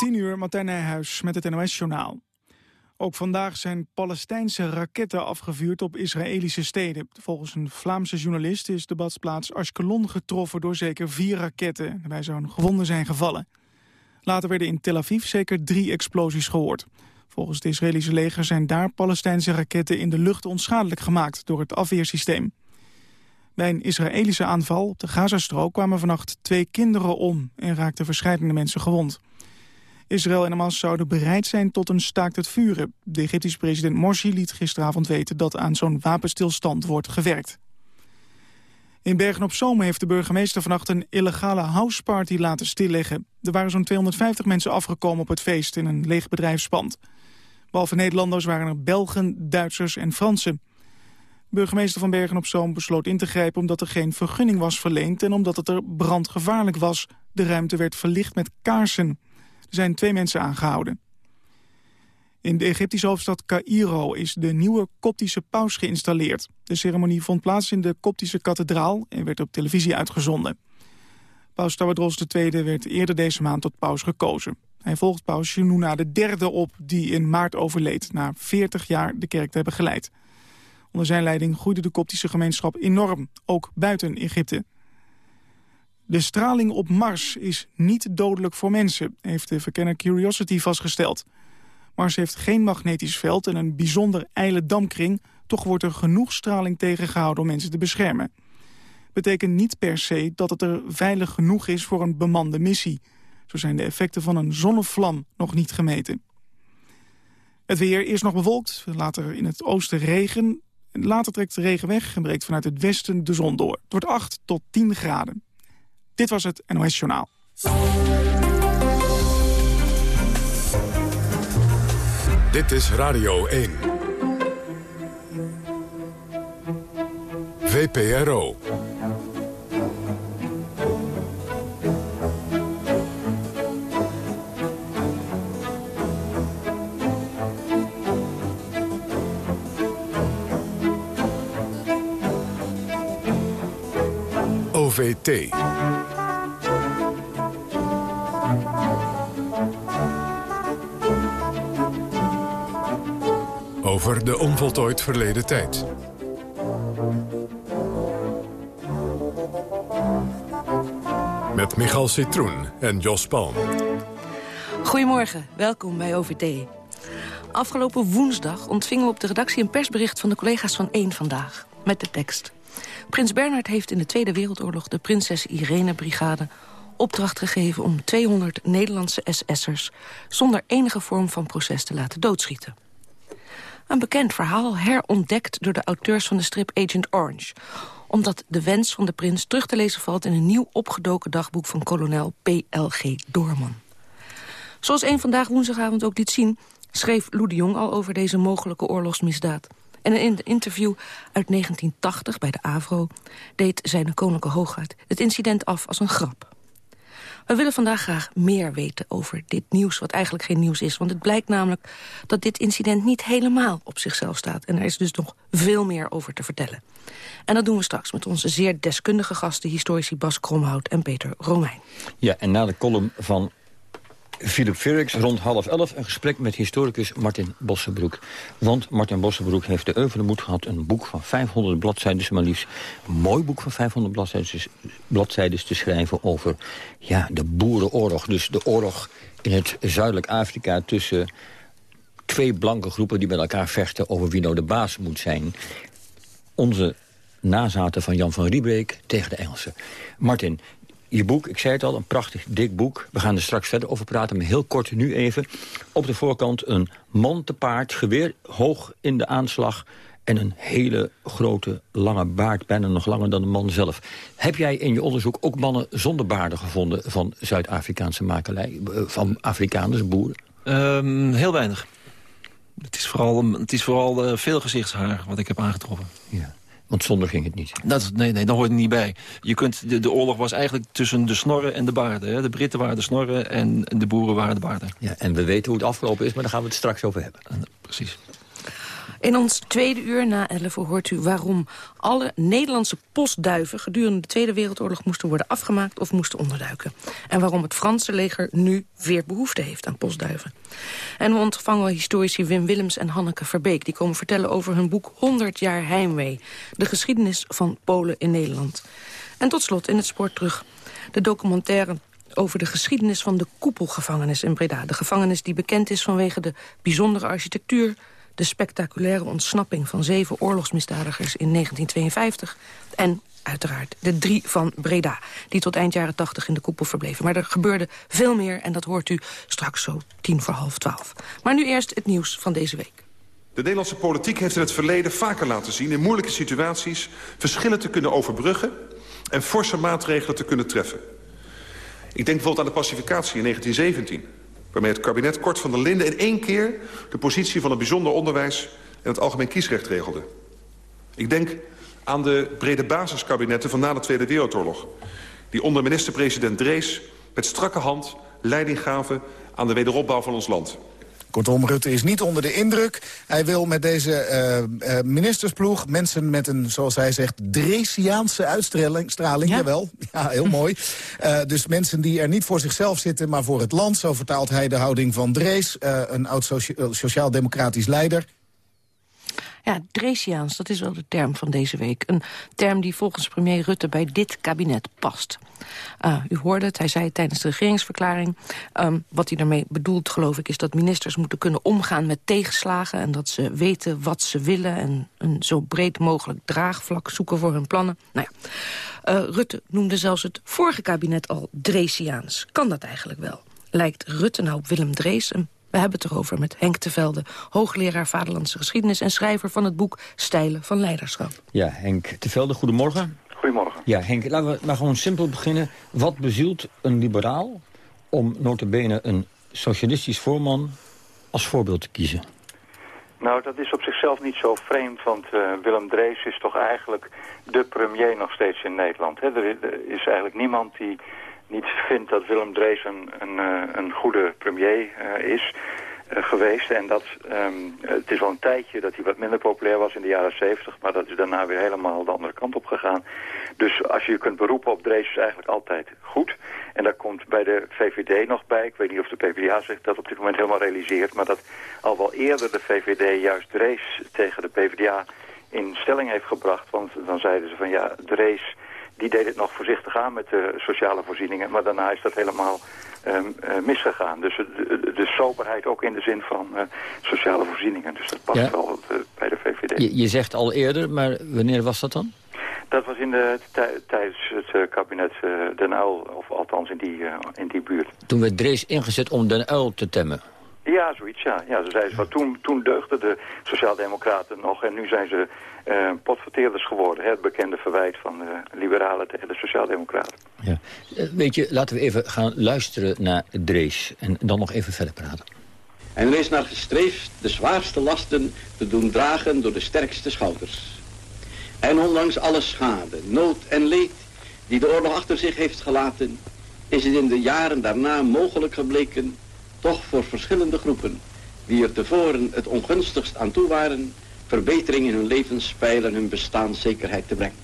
10 uur, Martijn Nijhuis met het NOS-journaal. Ook vandaag zijn Palestijnse raketten afgevuurd op Israëlische steden. Volgens een Vlaamse journalist is de badsplaats Ashkelon getroffen door zeker vier raketten. Daarbij zouden gewonden zijn gevallen. Later werden in Tel Aviv zeker drie explosies gehoord. Volgens het Israëlische leger zijn daar Palestijnse raketten in de lucht onschadelijk gemaakt door het afweersysteem. Bij een Israëlische aanval op de Gazastrook kwamen vannacht twee kinderen om en raakten verschillende mensen gewond. Israël en Hamas zouden bereid zijn tot een staakt het vuren. De Egyptische president Morsi liet gisteravond weten dat aan zo'n wapenstilstand wordt gewerkt. In Bergen-op-Zoom heeft de burgemeester vannacht een illegale houseparty laten stilleggen. Er waren zo'n 250 mensen afgekomen op het feest in een leeg bedrijfspand. Behalve Nederlanders waren er Belgen, Duitsers en Fransen. De burgemeester van Bergen-op-Zoom besloot in te grijpen omdat er geen vergunning was verleend... en omdat het er brandgevaarlijk was. De ruimte werd verlicht met kaarsen. Zijn twee mensen aangehouden. In de Egyptische hoofdstad Cairo is de nieuwe koptische paus geïnstalleerd. De ceremonie vond plaats in de koptische kathedraal en werd op televisie uitgezonden. Paus Tawadros II werd eerder deze maand tot paus gekozen. Hij volgt paus de derde op die in maart overleed... na 40 jaar de kerk te hebben geleid. Onder zijn leiding groeide de koptische gemeenschap enorm, ook buiten Egypte. De straling op Mars is niet dodelijk voor mensen, heeft de verkenner Curiosity vastgesteld. Mars heeft geen magnetisch veld en een bijzonder ijle damkring... toch wordt er genoeg straling tegengehouden om mensen te beschermen. Betekent niet per se dat het er veilig genoeg is voor een bemande missie. Zo zijn de effecten van een zonnevlam nog niet gemeten. Het weer is nog bewolkt, later in het oosten regen. Later trekt de regen weg en breekt vanuit het westen de zon door. Het wordt 8 tot 10 graden. Dit was het NOS Journaal. Dit is Radio 1. VPRO. OVT. Over de onvoltooid verleden tijd. Met Michal Citroen en Jos Palm. Goedemorgen, welkom bij OVT. Afgelopen woensdag ontvingen we op de redactie een persbericht... van de collega's van Eén Vandaag, met de tekst. Prins Bernhard heeft in de Tweede Wereldoorlog de Prinses Irene-brigade opdracht gegeven om 200 Nederlandse SS'ers... zonder enige vorm van proces te laten doodschieten. Een bekend verhaal herontdekt door de auteurs van de strip Agent Orange omdat de wens van de prins terug te lezen valt... in een nieuw opgedoken dagboek van kolonel P.L.G. Doorman. Zoals een vandaag woensdagavond ook liet zien... schreef Lou de Jong al over deze mogelijke oorlogsmisdaad. En in een interview uit 1980 bij de AVRO... deed zijn koninklijke hoogheid het incident af als een grap. We willen vandaag graag meer weten over dit nieuws, wat eigenlijk geen nieuws is. Want het blijkt namelijk dat dit incident niet helemaal op zichzelf staat. En er is dus nog veel meer over te vertellen. En dat doen we straks met onze zeer deskundige gasten... historici Bas Kromhout en Peter Romein. Ja, en na de column van Philip Frerix rond half elf een gesprek met historicus Martin Bossenbroek. Want Martin Bossenbroek heeft de euvele moed gehad... een boek van 500 bladzijden, maar liefst een mooi boek van 500 bladzijden, te schrijven... over ja, de boerenoorlog. Dus de oorlog in het zuidelijk Afrika tussen twee blanke groepen... die met elkaar vechten over wie nou de baas moet zijn. Onze nazaten van Jan van Riebeek tegen de Engelsen. Martin, je boek, ik zei het al, een prachtig dik boek. We gaan er straks verder over praten, maar heel kort nu even. Op de voorkant een man te paard, geweer hoog in de aanslag... en een hele grote, lange baard, bijna nog langer dan de man zelf. Heb jij in je onderzoek ook mannen zonder baarden gevonden... van Zuid-Afrikaanse makelij, eh, van Afrikaners, boeren? Um, heel weinig. Het is vooral, het is vooral uh, veel gezichtshaar wat ik heb aangetroffen. Ja. Want zonder ging het niet. Dat, nee, nee, daar hoort het niet bij. Je kunt, de, de oorlog was eigenlijk tussen de snorren en de baarden. Hè. De Britten waren de snorren en de boeren waren de baarden. Ja, en we weten hoe het afgelopen is, maar daar gaan we het straks over hebben. precies. In ons tweede uur na 11 hoort u waarom alle Nederlandse postduiven... gedurende de Tweede Wereldoorlog moesten worden afgemaakt of moesten onderduiken. En waarom het Franse leger nu weer behoefte heeft aan postduiven. En we ontvangen historici Wim Willems en Hanneke Verbeek. Die komen vertellen over hun boek 100 jaar heimwee. De geschiedenis van Polen in Nederland. En tot slot in het spoor terug de documentaire over de geschiedenis van de koepelgevangenis in Breda. De gevangenis die bekend is vanwege de bijzondere architectuur... de spectaculaire ontsnapping van zeven oorlogsmisdadigers in 1952... en uiteraard de drie van Breda, die tot eind jaren 80 in de koepel verbleven. Maar er gebeurde veel meer en dat hoort u straks zo tien voor half twaalf. Maar nu eerst het nieuws van deze week. De Nederlandse politiek heeft in het verleden vaker laten zien... in moeilijke situaties verschillen te kunnen overbruggen... en forse maatregelen te kunnen treffen. Ik denk bijvoorbeeld aan de pacificatie in 1917... waarmee het kabinet Kort van der Linden in één keer... de positie van het bijzonder onderwijs en het algemeen kiesrecht regelde. Ik denk aan de brede basiskabinetten van na de Tweede Wereldoorlog... die onder minister-president Drees met strakke hand leiding gaven aan de wederopbouw van ons land. Kortom, Rutte is niet onder de indruk. Hij wil met deze uh, uh, ministersploeg mensen met een, zoals hij zegt... Dresiaanse uitstraling. Straling, ja? Jawel, ja, heel mooi. Uh, dus mensen die er niet voor zichzelf zitten, maar voor het land. Zo vertaalt hij de houding van Drees, een oud sociaal-democratisch leider. Ja, Dresiaans, dat is wel de term van deze week. Een term die volgens premier Rutte bij dit kabinet past. Uh, u hoorde het, hij zei tijdens de regeringsverklaring. Um, wat hij daarmee bedoelt, geloof ik, is dat ministers moeten kunnen omgaan met tegenslagen... en dat ze weten wat ze willen en een zo breed mogelijk draagvlak zoeken voor hun plannen. Nou ja, uh, Rutte noemde zelfs het vorige kabinet al Dresiaans. Kan dat eigenlijk wel? Lijkt Rutte nou op Willem Drees, een we hebben het erover met Henk Tevelde, hoogleraar Vaderlandse Geschiedenis... en schrijver van het boek Stijlen van Leiderschap. Ja, Henk Tevelde, goedemorgen. Goedemorgen. Ja, Henk, laten we maar gewoon simpel beginnen. Wat bezielt een liberaal om notabene een socialistisch voorman als voorbeeld te kiezen? Nou, dat is op zichzelf niet zo vreemd, want uh, Willem Drees is toch eigenlijk de premier nog steeds in Nederland. Hè? Er is eigenlijk niemand die niet vindt dat Willem Drees een, een, eh, een goede premier uh, is uh, geweest. En dat, um, het is wel een tijdje dat hij wat minder populair was in de jaren 70, maar dat is daarna weer helemaal de andere kant op gegaan. Dus als je je kunt beroepen op Drees is eigenlijk altijd goed. En daar komt bij de VVD nog bij, ik weet niet of de PvdA zich dat op dit moment helemaal realiseert, maar dat al wel eerder de VVD juist Drees tegen de PvdA in stelling heeft gebracht. Want dan zeiden ze van ja, Drees die deed het nog voorzichtig aan met de sociale voorzieningen. Maar daarna is dat helemaal um, uh, misgegaan. Dus de, de, soberheid ook in de zin van uh, sociale voorzieningen. Dus dat past ja. wel bij de VVD. Je, je, zegt al eerder, maar wanneer was dat dan? Dat was in de, tijdens het kabinet Den Uil, of althans in die, in die buurt. Toen werd Drees ingezet om Den Uil te temmen. Ja, zoiets, ja. ja ze zeiden toen, toen deugden de Sociaaldemocraten nog en nu zijn ze uh, potverteerders geworden. Hè? Het bekende verwijt van de liberalen tegen de Sociaaldemocraten. Ja. Uh, weet je, laten we even gaan luisteren naar Drees en dan nog even verder praten. En er is naar gestreefd de zwaarste lasten te doen dragen door de sterkste schouders. En ondanks alle schade, nood en leed die de oorlog achter zich heeft gelaten... is het in de jaren daarna mogelijk gebleken toch voor verschillende groepen, die er tevoren het ongunstigst aan toe waren, verbetering in hun levenspeil en hun bestaanszekerheid te brengen.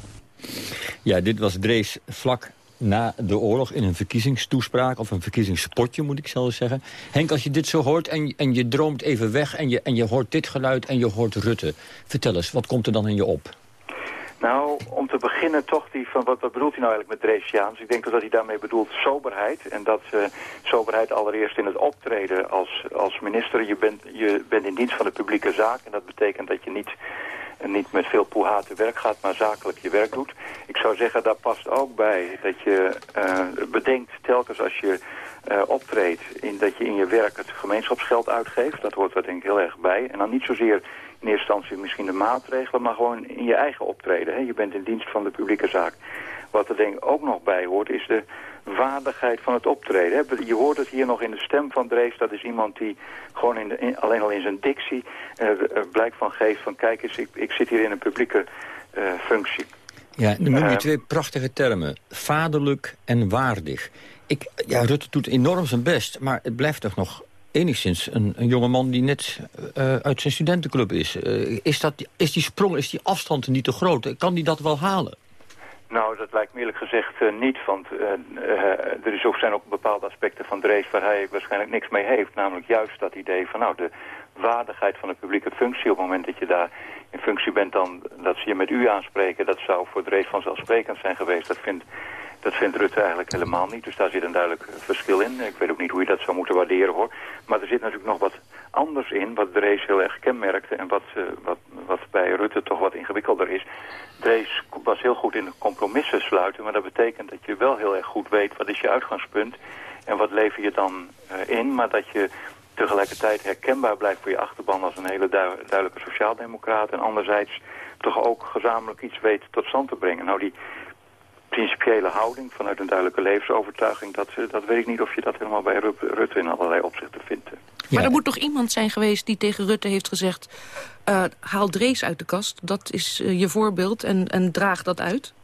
Ja, dit was Drees vlak na de oorlog in een verkiezingstoespraak... of een verkiezingspotje, moet ik zelfs zeggen. Henk, als je dit zo hoort en, en je droomt even weg... En je, en je hoort dit geluid en je hoort Rutte... vertel eens, wat komt er dan in je op? Nou, om te beginnen toch die van wat, wat bedoelt hij nou eigenlijk met Dresiaans? Ik denk dat hij daarmee bedoelt soberheid. En dat uh, soberheid allereerst in het optreden als, als minister. Je bent, je bent in dienst van de publieke zaak. En dat betekent dat je niet, niet met veel poeha te werk gaat, maar zakelijk je werk doet. Ik zou zeggen, daar past ook bij dat je uh, bedenkt telkens als je uh, optreedt... In dat je in je werk het gemeenschapsgeld uitgeeft. Dat hoort er denk ik heel erg bij. En dan niet zozeer in eerste instantie misschien de maatregelen, maar gewoon in je eigen optreden. Hè? Je bent in dienst van de publieke zaak. Wat er denk ik ook nog bij hoort, is de waardigheid van het optreden. Hè? Je hoort het hier nog in de stem van Drees. Dat is iemand die gewoon in de, in, alleen al in zijn dictie uh, blijk van geeft van... kijk eens, ik, ik zit hier in een publieke uh, functie. Ja, dan noem je twee prachtige termen. Vaderlijk en waardig. Ik, ja, Rutte doet enorm zijn best, maar het blijft toch nog enigszins een, een jongeman die net uh, uit zijn studentenclub is. Uh, is, dat, is die sprong, is die afstand niet te groot? Kan die dat wel halen? Nou, dat lijkt me eerlijk gezegd uh, niet, want er is ook, zijn ook bepaalde aspecten van Drees waar hij waarschijnlijk niks mee heeft. Namelijk juist dat idee van nou, de waardigheid van de publieke functie op het moment dat je daar in functie bent dan dat ze je met u aanspreken, dat zou voor Drees vanzelfsprekend zijn geweest. Dat vindt dat vindt Rutte eigenlijk helemaal niet. Dus daar zit een duidelijk verschil in. Ik weet ook niet hoe je dat zou moeten waarderen hoor. Maar er zit natuurlijk nog wat anders in, wat Drees heel erg kenmerkte... en wat, uh, wat, wat bij Rutte toch wat ingewikkelder is. Drees was heel goed in compromissen sluiten... maar dat betekent dat je wel heel erg goed weet wat is je uitgangspunt... en wat lever je dan uh, in, maar dat je tegelijkertijd herkenbaar blijft voor je achterban... als een hele duidelijke sociaaldemocraat... en anderzijds toch ook gezamenlijk iets weet tot stand te brengen. Nou, die principiële houding, vanuit een duidelijke levensovertuiging... dat, eh, dat weet ik niet of je dat helemaal bij Rutte in allerlei opzichten vindt. Maar er moet toch iemand zijn geweest die tegen Rutte heeft gezegd... Uh, haal Drees uit de kast, dat is uh, je voorbeeld en, en draag dat uit?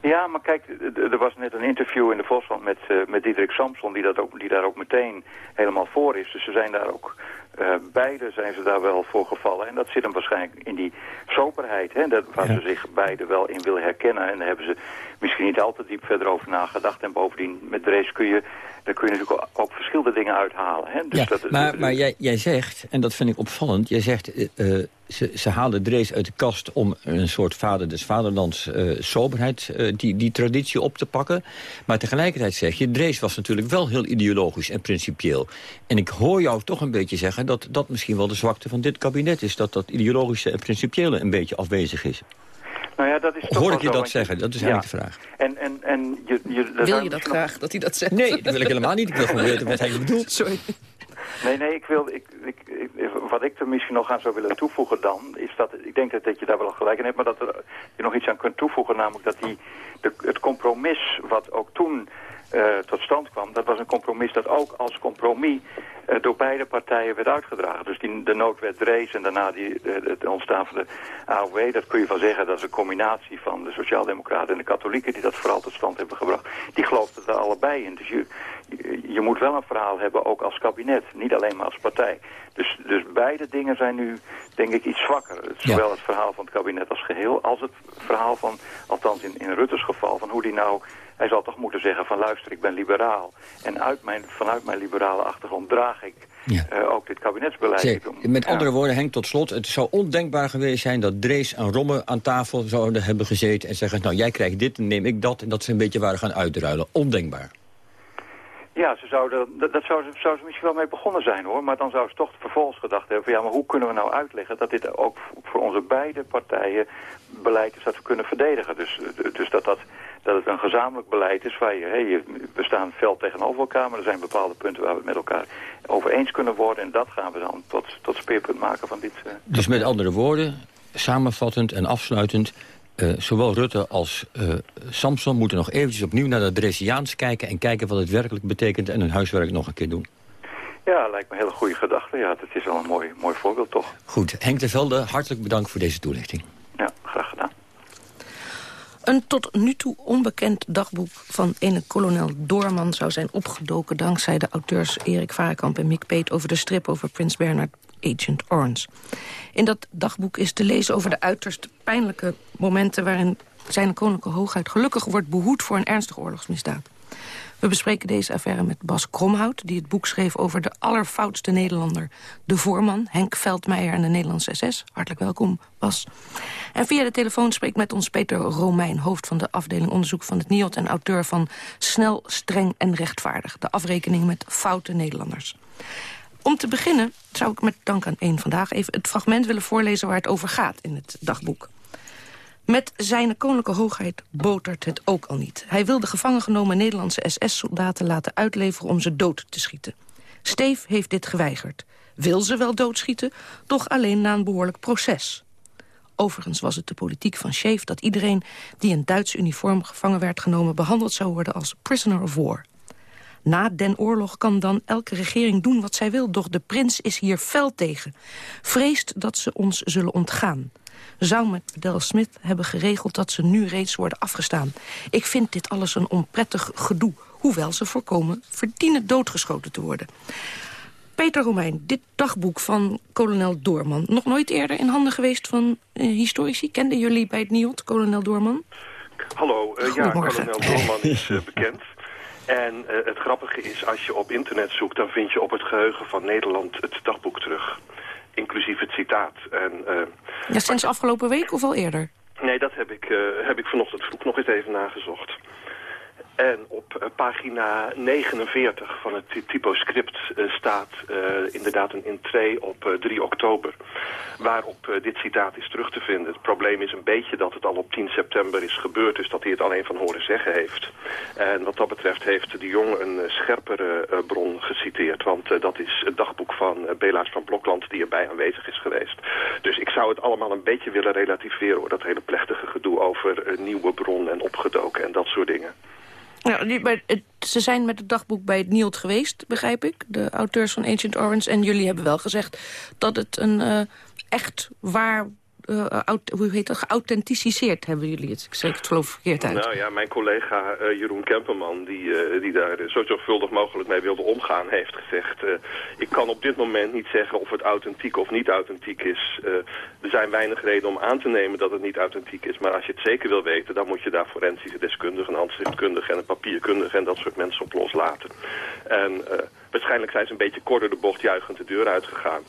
Ja, maar kijk, er was net een interview in de Volkskrant met, uh, met Diederik Samson... Die, dat ook, die daar ook meteen helemaal voor is. Dus ze zijn daar ook uh, beide zijn ze daar wel voor gevallen. En dat zit hem waarschijnlijk in die soberheid. Hè, dat, waar ze zich beide wel in willen herkennen. En daar hebben ze misschien niet altijd diep verder over nagedacht. En bovendien, met Drees kun je, daar kun je natuurlijk ook, verschillende dingen uithalen. Hè. Dus ja, dat, maar maar jij, jij zegt, en dat vind ik opvallend... jij zegt, uh, ze, ze halen Drees uit de kast om een soort vader des vaderlands uh, soberheid... Uh, die, die traditie op te pakken. Maar tegelijkertijd zeg je, Drees was natuurlijk wel heel ideologisch en principieel. En ik hoor jou toch een beetje zeggen dat dat misschien wel de zwakte van dit kabinet is. Dat dat ideologische en principiële een beetje afwezig is. Nou ja, dat is toch Hoor ik je dat zeggen? Dat is eigenlijk de vraag. En, en, en je, je, wil je dat graag, dat hij dat zegt? Nee, dat wil ik helemaal niet. Ik wil gewoon weten wat hij bedoelt. Sorry. Nee, nee, ik wil, ik, ik, wat ik er misschien nog aan zou willen toevoegen dan, is dat, ik denk dat, dat je daar wel gelijk in hebt, maar dat er, je nog iets aan kunt toevoegen, namelijk dat die, de, het compromis wat ook toen tot stand kwam, dat was een compromis dat ook als compromis uh, door beide partijen werd uitgedragen. Dus die, de noodwet Drees en daarna die, het ontstaan van de AOW, dat kun je van zeggen, dat is een combinatie van de Sociaaldemocraten en de Katholieken die dat vooral tot stand hebben gebracht. Die geloofden er allebei in. Dus je, je moet wel een verhaal hebben, ook als kabinet, niet alleen maar als partij. Dus, dus beide dingen zijn nu, denk ik, iets zwakker. Zowel het verhaal van het kabinet als geheel, als het verhaal van, althans in, in Rutte's geval, van hoe die nou hij zal toch moeten zeggen van luister, ik ben liberaal. En uit mijn, vanuit mijn liberale achtergrond draag ik ja. uh, ook dit kabinetsbeleid. Zee, met andere woorden, Henk, tot slot. Het zou ondenkbaar geweest zijn dat Drees en Romme aan tafel zouden hebben gezeten... en zeggen, nou, jij krijgt dit en neem ik dat... en dat ze een beetje waren gaan uitruilen. Ondenkbaar. Ja, ze zouden, dat, dat zou, zou ze misschien wel mee begonnen zijn hoor. Maar dan zou ze toch vervolgens gedacht hebben van ja, maar hoe kunnen we nou uitleggen dat dit ook voor onze beide partijen beleid is dat we kunnen verdedigen. Dus, dus dat, dat, dat het een gezamenlijk beleid is waar je, hey, we staan veld tegenover elkaar, maar er zijn bepaalde punten waar we het met elkaar over eens kunnen worden. En dat gaan we dan tot, tot speerpunt maken van dit. Uh, dus met andere woorden, samenvattend en afsluitend, uh, zowel Rutte als uh, Samson moeten nog eventjes opnieuw naar de Dresiaans kijken... en kijken wat het werkelijk betekent en hun huiswerk nog een keer doen. Ja, lijkt me een hele goede gedachte. Ja, dat is wel een mooi, mooi voorbeeld toch. Goed, Henk de Velde, hartelijk bedankt voor deze toelichting. Een tot nu toe onbekend dagboek van ene kolonel Doorman... zou zijn opgedoken dankzij de auteurs Erik Varekamp en Mick Peet... over de strip over Prins Bernard Agent Orange. In dat dagboek is te lezen over de uiterst pijnlijke momenten... waarin zijn koninklijke hoogheid gelukkig wordt behoed voor een ernstige oorlogsmisdaad. We bespreken deze affaire met Bas Kromhout... die het boek schreef over de allerfoutste Nederlander. De voorman, Henk Veldmeijer en de Nederlandse SS. Hartelijk welkom, Bas. En via de telefoon spreekt met ons Peter Romein... hoofd van de afdeling onderzoek van het NIOT... en auteur van Snel, Streng en Rechtvaardig. De afrekening met foute Nederlanders. Om te beginnen zou ik met dank aan één vandaag... even het fragment willen voorlezen waar het over gaat in het dagboek. Met zijn koninklijke hoogheid botert het ook al niet. Hij wil de gevangen genomen Nederlandse SS-soldaten laten uitleveren om ze dood te schieten. Steef heeft dit geweigerd. Wil ze wel doodschieten, doch alleen na een behoorlijk proces. Overigens was het de politiek van Scheef dat iedereen die in Duits uniform gevangen werd genomen behandeld zou worden als prisoner of war. Na den oorlog kan dan elke regering doen wat zij wil, doch de prins is hier fel tegen. Vreest dat ze ons zullen ontgaan zou met Bedell Smith hebben geregeld dat ze nu reeds worden afgestaan. Ik vind dit alles een onprettig gedoe, hoewel ze voorkomen verdienen doodgeschoten te worden. Peter Romein, dit dagboek van kolonel Doorman... nog nooit eerder in handen geweest van uh, historici? Kenden jullie bij het NIOT, kolonel Doorman? Hallo, uh, ja, kolonel Doorman is uh, bekend. En het grappige is, als je op internet zoekt... dan vind je op het geheugen van Nederland het dagboek terug. Inclusief het citaat. En, uh, ja, sinds afgelopen week of al eerder? Nee, dat heb ik, uh, heb ik vanochtend vroeg nog eens even nagezocht. En op uh, pagina 49 van het typoscript uh, staat uh, inderdaad een intree op 3 oktober. Waarop dit citaat is terug te vinden. Het probleem is een beetje dat het al op 10 september is gebeurd. Dus dat hij het alleen van horen zeggen heeft. En wat dat betreft heeft de Jong een scherpere bron geciteerd. Want dat is het dagboek van Belaas van Blokland die erbij aanwezig is geweest. Dus ik zou het allemaal een beetje willen relativeren. Hoor, dat hele plechtige gedoe over nieuwe bron en opgedoken en dat soort dingen. Die, maar het, ze zijn met het dagboek bij het NIOD geweest, begrijp ik. De auteurs van Ancient Orange. En jullie hebben wel gezegd dat het een uh, echt waar... Uh, hoe heet dat, geauthenticeerd hebben jullie het. Ik zeg het geloof verkeerd uit. Nou ja, mijn collega uh, Jeroen Kemperman, die, uh, die daar zo zorgvuldig mogelijk mee wilde omgaan, heeft gezegd... ik kan op dit moment niet zeggen of het authentiek of niet authentiek is. er zijn weinig redenen om aan te nemen dat het niet authentiek is. Maar als je het zeker wil weten, dan moet je daar forensische deskundigen, handschriftkundigen en een papierkundige en dat soort mensen op loslaten. En waarschijnlijk zijn ze een beetje korter de bocht juichend de deur uitgegaan.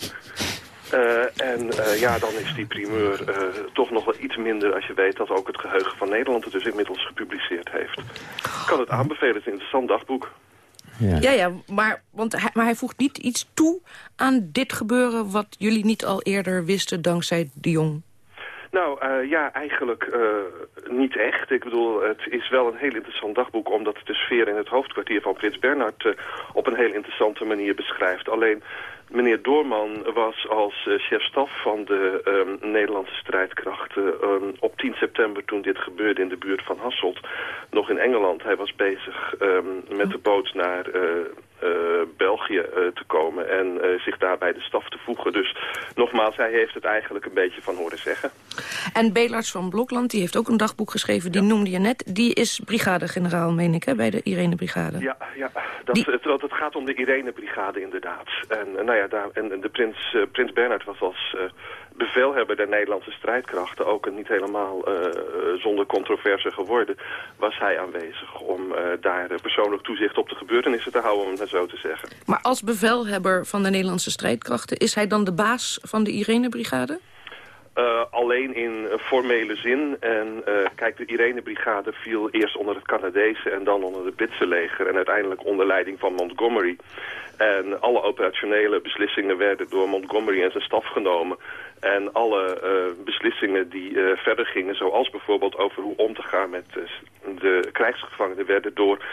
Uh, en uh, ja, dan is die primeur uh, toch nog wel iets minder als je weet dat ook het geheugen van Nederland het dus inmiddels gepubliceerd heeft. Ik kan het aanbevelen, het is een interessant dagboek. Ja, ja, ja maar, want hij, maar hij voegt niet iets toe aan dit gebeuren wat jullie niet al eerder wisten dankzij de Jong. Nou, uh, ja, eigenlijk uh, niet echt. Ik bedoel, het is wel een heel interessant dagboek... omdat het de sfeer in het hoofdkwartier van Prins Bernhard... Uh, op een heel interessante manier beschrijft. Alleen, meneer Doorman was als chef-staf van de um, Nederlandse strijdkrachten... Um, op 10 september, toen dit gebeurde in de buurt van Hasselt... nog in Engeland. Hij was bezig um, met de boot naar... Uh, België uh, te komen en uh, zich daar bij de staf te voegen. Dus nogmaals, hij heeft het eigenlijk een beetje van horen zeggen. En Belarts van Blokland, die heeft ook een dagboek geschreven, die ja. noemde je net. Die is brigadegeneraal, meen ik, hè, bij de Irene-brigade. Ja, ja dat, die... het, het, gaat om de Irene-brigade inderdaad. En, nou ja, daar, en de prins, prins Bernhard was als bevelhebber der Nederlandse strijdkrachten, ook niet helemaal uh, zonder controverse geworden, was hij aanwezig om uh, daar persoonlijk toezicht op de gebeurtenissen te houden, om het zo te zeggen. Maar als bevelhebber van de Nederlandse strijdkrachten, is hij dan de baas van de Irene-brigade? Uh, alleen in formele zin. En uh, kijk, de Irene-brigade viel eerst onder het Canadese en dan onder het Britse leger. En uiteindelijk onder leiding van Montgomery. En alle operationele beslissingen werden door Montgomery en zijn staf genomen. En alle uh, beslissingen die verder gingen, zoals bijvoorbeeld over hoe om te gaan met de krijgsgevangenen, werden door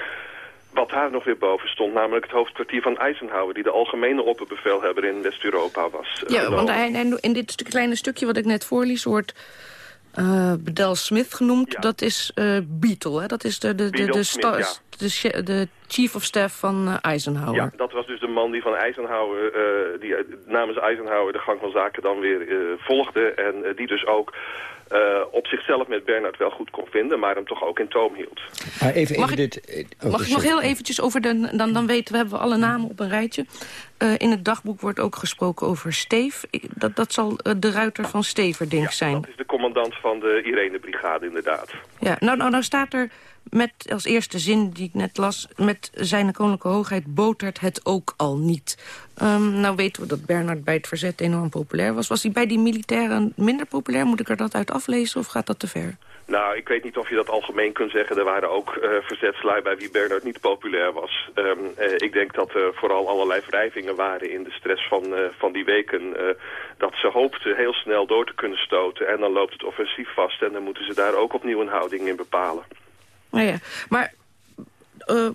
wat daar nog weer boven stond, namelijk het hoofdkwartier van Eisenhower... die de algemene opperbevelhebber in West-Europa was. Ja, genomen. want hij, in dit kleine stukje wat ik net voorlies... wordt uh, Bedell Smith genoemd, ja. dat is uh, Beetle, hè? Dat is de, de, de, de, Smith, ja. de, de chief of staff van uh, Eisenhower. Ja, dat was dus de man die van Eisenhower, die namens Eisenhower de gang van zaken dan weer volgde... en die dus ook uh, op zichzelf met Bernard wel goed kon vinden, maar hem toch ook in toom hield. Maar even, even mag ik, dit, oh, mag ik nog heel eventjes over de... Dan, dan weten we, hebben we alle namen op een rijtje. Uh, in het dagboek wordt ook gesproken over Steef. Dat, dat zal uh, de ruiter van Steverdink ja, zijn. dat is de commandant van de Irene-brigade inderdaad. Ja, nou, nou, nou staat er met als eerste zin die ik net las... met zijn koninklijke hoogheid botert het ook al niet. Um, nou weten we dat Bernard bij het verzet enorm populair was. Was hij bij die militairen minder populair? Moet ik er dat uit aflezen of gaat dat te ver? Nou, ik weet niet of je dat algemeen kunt zeggen. Er waren ook uh, verzetslui bij wie Bernard niet populair was. Um, uh, ik denk dat er vooral allerlei wrijvingen waren in de stress van, uh, van die weken. dat ze hoopten heel snel door te kunnen stoten. En dan loopt het offensief vast. En dan moeten ze daar ook opnieuw een houding in bepalen. Ja, maar uh,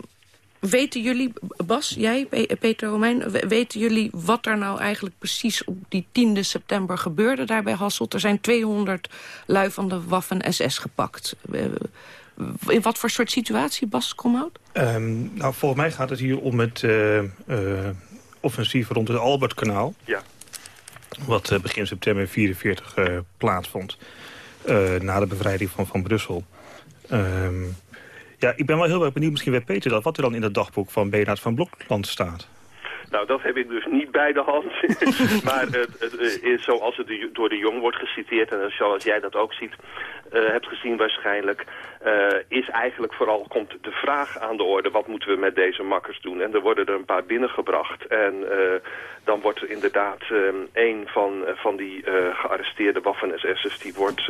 weten jullie, Bas, jij, Peter Romein... weten jullie wat er nou eigenlijk precies op die 10 september gebeurde daar bij Hasselt? Er zijn 200 lui van de Waffen-SS gepakt. In wat voor soort situatie, Bas Komhout? Um, nou, volgens mij gaat het hier om het uh, uh, offensief rond het Albertkanaal. Ja. Wat uh, begin september 1944 plaatsvond. na de bevrijding van, van Brussel. Um, ja, ik ben wel heel erg benieuwd, misschien weet Peter dat... wat er dan in het dagboek van Bernhard van Blokland staat. Nou, dat heb ik dus niet bij de hand. maar het, het, is zoals het door de Jong wordt geciteerd... en zoals jij dat ook ziet, uh, hebt gezien waarschijnlijk... Uh, is eigenlijk vooral komt de vraag aan de orde... wat moeten we met deze makkers doen? En er worden er een paar binnengebracht. En uh, dan wordt er inderdaad een van, van die gearresteerde Waffen-SS'ers... die wordt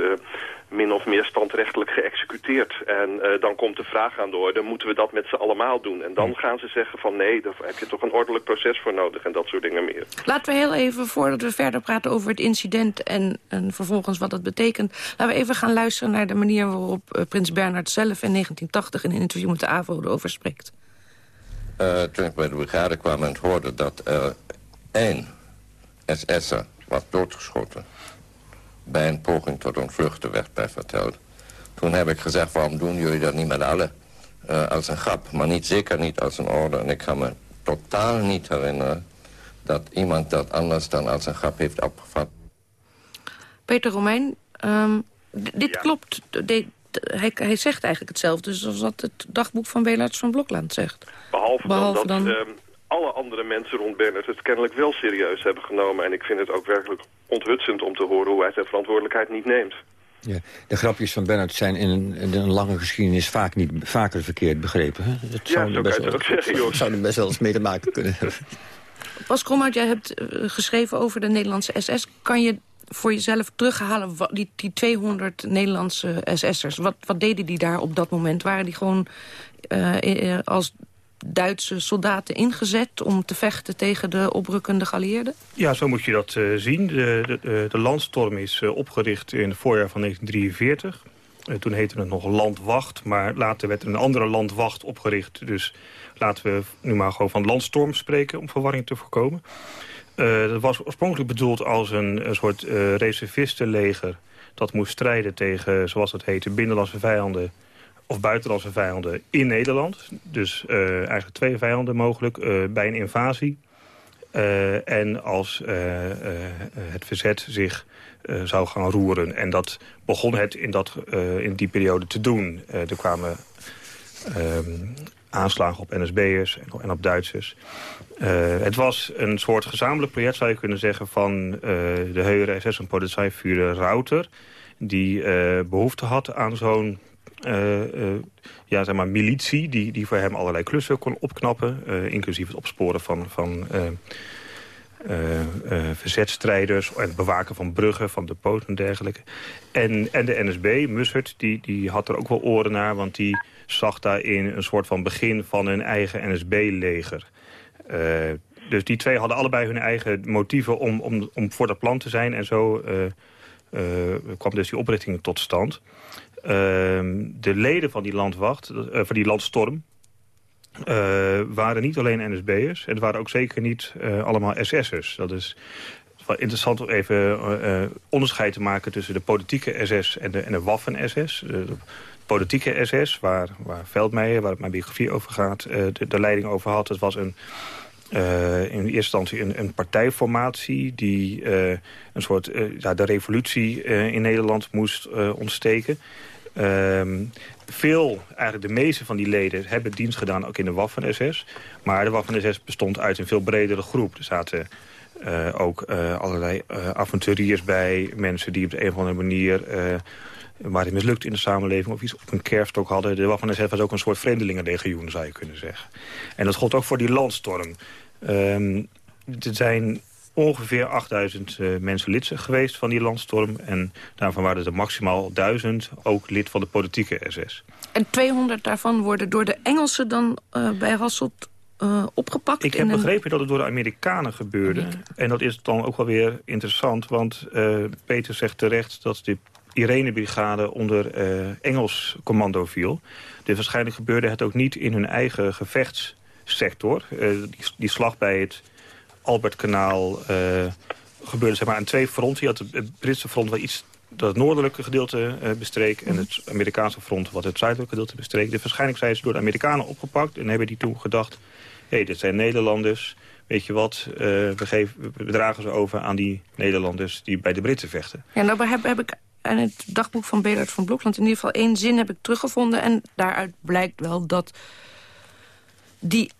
min of meer standrechtelijk geëxecuteerd. En dan komt de vraag aan de orde... moeten we dat met z'n allemaal doen? En dan gaan ze zeggen van nee, daar heb je toch een ordelijk proces voor nodig... en dat soort dingen meer. Laten we heel even, voordat we verder praten over het incident... en, en vervolgens wat dat betekent... laten we even gaan luisteren naar de manier waarop prins Bernhard zelf in 1980 in een interview met de AVO erover spreekt. Uh, toen ik bij de brigade kwam en hoorde dat er één SS'er was doodgeschoten... bij een poging tot ontvluchten werd mij verteld. Toen heb ik gezegd, waarom doen jullie dat niet met alle? Uh, als een grap, maar niet, zeker niet als een orde. En ik kan me totaal niet herinneren dat iemand dat anders dan als een grap heeft opgevat. Peter Romein, um, dit klopt. De, hij, hij, zegt eigenlijk hetzelfde zoals dat het dagboek van Beelaerts van Blokland zegt. Behalve, Behalve dan dat dan... Um, alle andere mensen rond Bernard het kennelijk wel serieus hebben genomen. En ik vind het ook werkelijk onthutsend om te horen hoe hij zijn verantwoordelijkheid niet neemt. Ja, de grapjes van Bernard zijn in een, in een, lange geschiedenis vaak niet, vaker verkeerd begrepen. Hè? Dat zou ja, zo best wel, ook zeggen, joh. zou er best wel eens mee te maken kunnen hebben. Pas Kromhout, jij hebt uh, geschreven over de Nederlandse SS. Kan je voor jezelf terughalen, die, die 200 Nederlandse SS'ers. Wat, wat deden die daar op dat moment? Waren die gewoon uh, als Duitse soldaten ingezet om te vechten tegen de oprukkende geallieerden? Ja, zo moet je dat uh, zien. De, de, landstorm is opgericht in het voorjaar van 1943. Uh, toen heette het nog Landwacht, maar later werd er een andere Landwacht opgericht. Dus laten we nu maar gewoon van landstorm spreken om verwarring te voorkomen. Uh, dat was oorspronkelijk bedoeld als een, een soort uh, reservistenleger... dat moest strijden tegen, zoals het heette, binnenlandse vijanden... of buitenlandse vijanden in Nederland. Dus uh, eigenlijk twee vijanden mogelijk bij een invasie. en als het verzet zich zou gaan roeren. En dat begon het in, dat, in die periode te doen. er kwamen ehm, aanslagen op NSB'ers en op Duitsers. Uh, het was een soort gezamenlijk project, zou je kunnen zeggen... van uh, de Heure SS en Polizeiführer Router... die uh, behoefte had aan zo'n ja, zeg maar militie... Die, die voor hem allerlei klussen kon opknappen... inclusief het opsporen van... van verzetstrijders en het bewaken van bruggen, van depots en dergelijke. En, en de NSB, Mussert, die, die had er ook wel oren naar... want die zag daarin een soort van begin van hun eigen NSB-leger. Uh, dus die twee hadden allebei hun eigen motieven om, om, om voor dat plan te zijn. En zo uh, uh, kwam dus die oprichting tot stand. Ehm, de leden van die landwacht, van die landstorm... waren niet alleen NSB'ers. Het waren ook zeker niet allemaal SS'ers. Dat is wel interessant om even onderscheid te maken... tussen de politieke SS en de, en de Waffen-SS politieke SS, waar, waar Veldmeijer, waar mijn biografie over gaat, uh, de, de, leiding over had. Het was een, uh, in eerste instantie een, een partijformatie die uh, een soort ja, de revolutie in Nederland moest ontsteken. Ehm, veel, eigenlijk de meeste van die leden hebben dienst gedaan ook in de Waffen-SS. Maar de Waffen-SS bestond uit een veel bredere groep. Er zaten ook allerlei avonturiers bij, mensen die op de een of andere manier waar het mislukt in de samenleving... of iets op een kerfstok hadden. De Waffen-SS was ook een soort vreemdelingenlegioen, zou je kunnen zeggen. En dat gold ook voor die landstorm. Um, er zijn ongeveer 8000 uh, eh, mensen lid geweest van die landstorm. En daarvan waren er maximaal 1000 ook lid van de politieke SS. En 200 daarvan worden door de Engelsen dan uh, bij Hasselt uh, opgepakt? Ik heb begrepen dat het door de Amerikanen gebeurde. En dat is dan ook wel weer interessant. Want Peter zegt terecht dat de Irene-brigade onder uh, Engels commando viel. Dus waarschijnlijk gebeurde het ook niet in hun eigen gevechtssector. Uh, die, die, slag bij het Albertkanaal uh, gebeurde zeg maar, aan twee fronten. Je had het, Britse front wat iets dat het noordelijke gedeelte bestreek... en het Amerikaanse front wat het zuidelijke gedeelte bestreek. Dus waarschijnlijk zijn ze door de Amerikanen opgepakt... en hebben die toen gedacht, hé, hey, dit zijn Nederlanders weet je wat, we, geven, we dragen ze over aan die Nederlanders die bij de Britten vechten. Ja, nou heb, heb ik en het dagboek van Bedard van Blokland... in ieder geval één zin heb ik teruggevonden. En daaruit blijkt wel dat die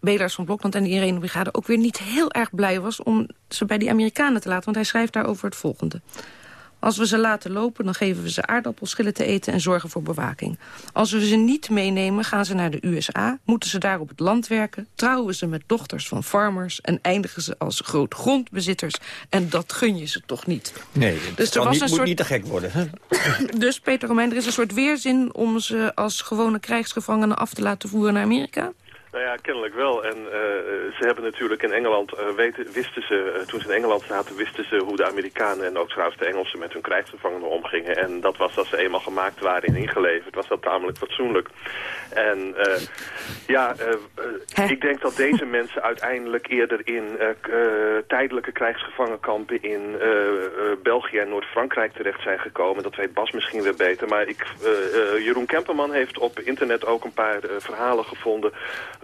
Belers van Blokland en de Irene Brigade ook weer niet heel erg blij was... om ze bij die Amerikanen te laten. Want hij schrijft daarover het volgende. Als we ze laten lopen, dan geven we ze aardappelschillen te eten... en zorgen voor bewaking. Als we ze niet meenemen, gaan ze naar de USA... moeten ze daar op het land werken... trouwen ze met dochters van farmers... en eindigen ze als grootgrondbezitters. En dat gun je ze toch niet. Nee, dus er was niet, een moet soort... niet te gek worden. Hè? dus Peter Romein, er is een soort weerzin... om ze als gewone krijgsgevangenen af te laten voeren naar Amerika? Nou ja, kennelijk wel. En uh, ze hebben natuurlijk in Engeland, uh, weten, wisten ze, uh, toen ze in Engeland zaten, wisten ze hoe de Amerikanen en ook trouwens de Engelsen met hun krijgsgevangenen omgingen. En dat was als ze eenmaal gemaakt waren en ingeleverd, was dat tamelijk fatsoenlijk. En ja, ik denk dat deze mensen uiteindelijk eerder in tijdelijke krijgsgevangenkampen in België en Noord-Frankrijk terecht zijn gekomen. Dat weet Bas misschien weer beter. Maar ik, Jeroen Kemperman heeft op internet ook een paar verhalen gevonden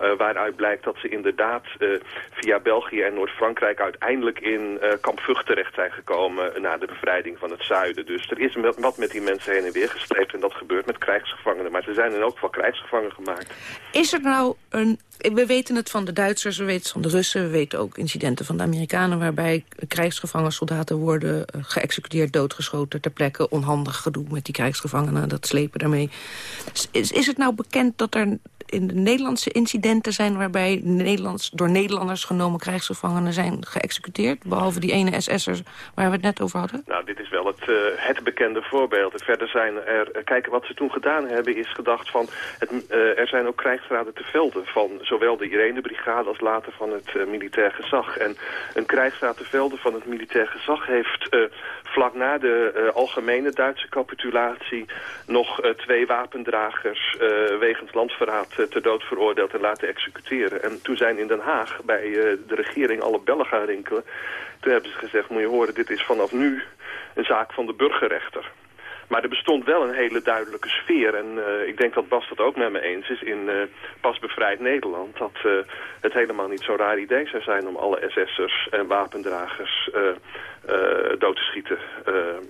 uh, waaruit blijkt dat ze inderdaad uh, via België en Noord-Frankrijk uiteindelijk in uh, kamp Vught terecht zijn gekomen na de bevrijding van het zuiden. Dus er is wat met die mensen heen en weer gestreept en dat gebeurt met krijgsgevangenen. Maar ze zijn in elk geval krijgsgevangen gemaakt. Is er nou een... We weten het van de Duitsers, we weten het van de Russen, we weten ook incidenten van de Amerikanen waarbij krijgsgevangen soldaten worden geëxecuteerd, doodgeschoten ter plekke. Onhandig gedoe met die krijgsgevangenen, dat slepen daarmee. Is, is het nou bekend dat er in de Nederlandse incidenten zijn... waarbij Nederlands, door Nederlanders genomen krijgsgevangenen zijn geëxecuteerd? Behalve die ene SS'ers waar we het net over hadden? Nou, dit is wel het, uh, het bekende voorbeeld. Verder zijn er... Uh, kijk, wat ze toen gedaan hebben is gedacht van... Het, er zijn ook krijgsraden te velden van zowel de Irene-brigade... als later van het militair gezag. En een krijgsraad van het militair gezag heeft vlak na de algemene Duitse capitulatie... nog twee wapendragers wegens landverraad eh, ter dood veroordeeld en laten executeren. En toen zijn in Den Haag bij eh, de regering alle bellen gaan rinkelen. Toen hebben ze gezegd, moet je horen, dit is vanaf nu een zaak van de burgerrechter. Maar er bestond wel een hele duidelijke sfeer. En uh, ik denk dat Bas dat ook met me eens is in uh, pas bevrijd Nederland. Dat uh, het helemaal niet zo'n raar idee zou zijn om alle SS'ers en wapendragers dood te schieten.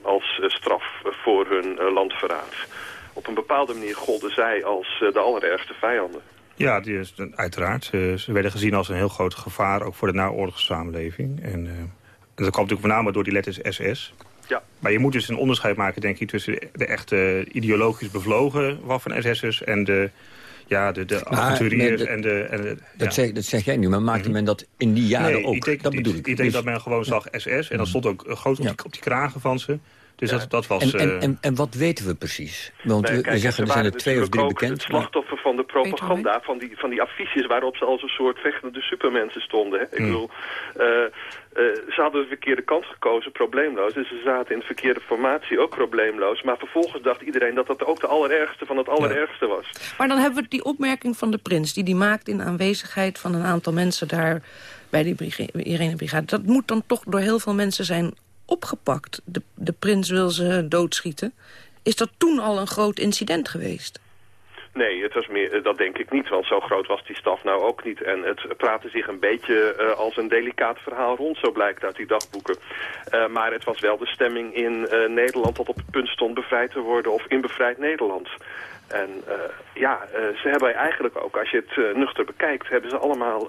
als straf voor hun landverraad op een bepaalde manier golden zij als eh, de allerergste vijanden. Ja, uiteraard. Ze, werden gezien als een heel groot gevaar, ook voor de naoorlogse samenleving. En, en dat kwam natuurlijk name door die letters SS. Ja. Maar je moet dus een onderscheid maken, denk ik, tussen de, echte ideologisch bevlogen waffen-SS'ers en de, ja, de, de avonturiers en de... En de dat, zeg, dat zeg jij nu, maar maakte mhm. men dat in die jaren nee, ook? Ik dat bedoel ik. Ik denk dus- dat men gewoon zag SS en dat mhm. stond ook groot op, die, op die kragen van ze. Dus dat, dat was... En, en, en, en, wat weten we precies? Want we, zeggen, er zijn er twee of drie bekend. Het slachtoffer van de propaganda, van die, van die affiches... waarop ze als een soort vechtende supermensen stonden. Hè? Ik hmm. bedoel, uh, ze hadden de verkeerde kant gekozen, probleemloos. Dus ze zaten in de verkeerde formatie, ook probleemloos. Maar vervolgens dacht iedereen dat dat ook de allerergste van het allerergste was. Maar dan hebben we die opmerking van de prins... die die maakt in aanwezigheid van een aantal mensen daar bij die Irene Brigade. Dat moet dan toch door heel veel mensen zijn opgepakt. De, de prins wil ze doodschieten. Is dat toen al een groot incident geweest? Nee, het was meer, eh, dat denk ik niet, want zo groot was die staf nou ook niet. En het praatte zich een beetje uh, als een delicaat verhaal rond, zo blijkt uit die dagboeken. Uh, maar het was wel de stemming in Nederland dat op het punt stond bevrijd te worden of in bevrijd Nederland. En uh, ja, uh, ze hebben eigenlijk ook, als je het uh, nuchter bekijkt, hebben ze allemaal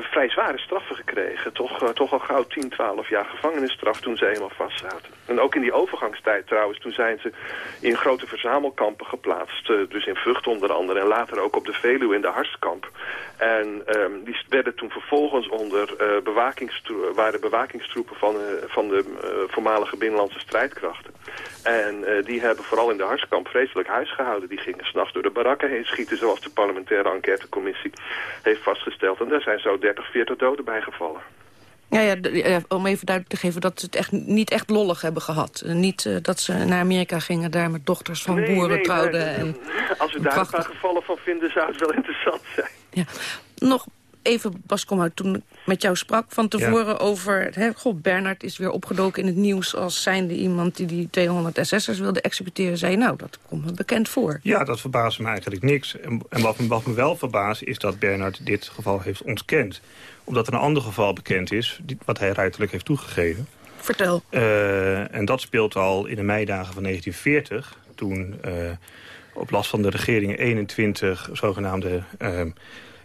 vrij zware straffen gekregen. Toch, toch al gauw 10, 12 jaar gevangenisstraf toen ze eenmaal vast zaten. En ook in die overgangstijd trouwens, toen zijn ze in grote verzamelkampen geplaatst. dus in Vught onder andere en later ook op de Veluwe in de Harskamp. En um, die werden toen vervolgens onder bewakingstroepen, waren bewakingstroepen van, van de voormalige binnenlandse strijdkrachten. En die hebben vooral in de Harskamp vreselijk huis gehouden. Die gingen s'nachts door de barakken heen schieten, zoals de parlementaire enquêtecommissie heeft vastgesteld. En daar zijn zo 30, 40 doden bij gevallen. Ja, ja, om even duidelijk te geven dat ze het echt niet echt lollig hebben gehad. Niet uh, dat ze naar Amerika gingen, daar met dochters van nee, boeren nee, trouwden. en, als we daar een paar gevallen van vinden, zou het wel interessant zijn. Ja. Nog even, Bas uit toen ik met jou sprak van tevoren over... Hè, God, Bernard is weer opgedoken in het nieuws als zijnde iemand... die die 200 SS'ers wilde executeren. Zei nou, dat komt me bekend voor. Ja, dat verbaast me eigenlijk niks. En, en wat, wat, me wel verbaast is dat Bernard dit geval heeft ontkend. Omdat er een ander geval bekend is, wat hij ruiterlijk heeft toegegeven. Vertel. Uh, en dat speelt al in de meidagen van 1940... toen uh, op last van de regering 21 zogenaamde... Uh,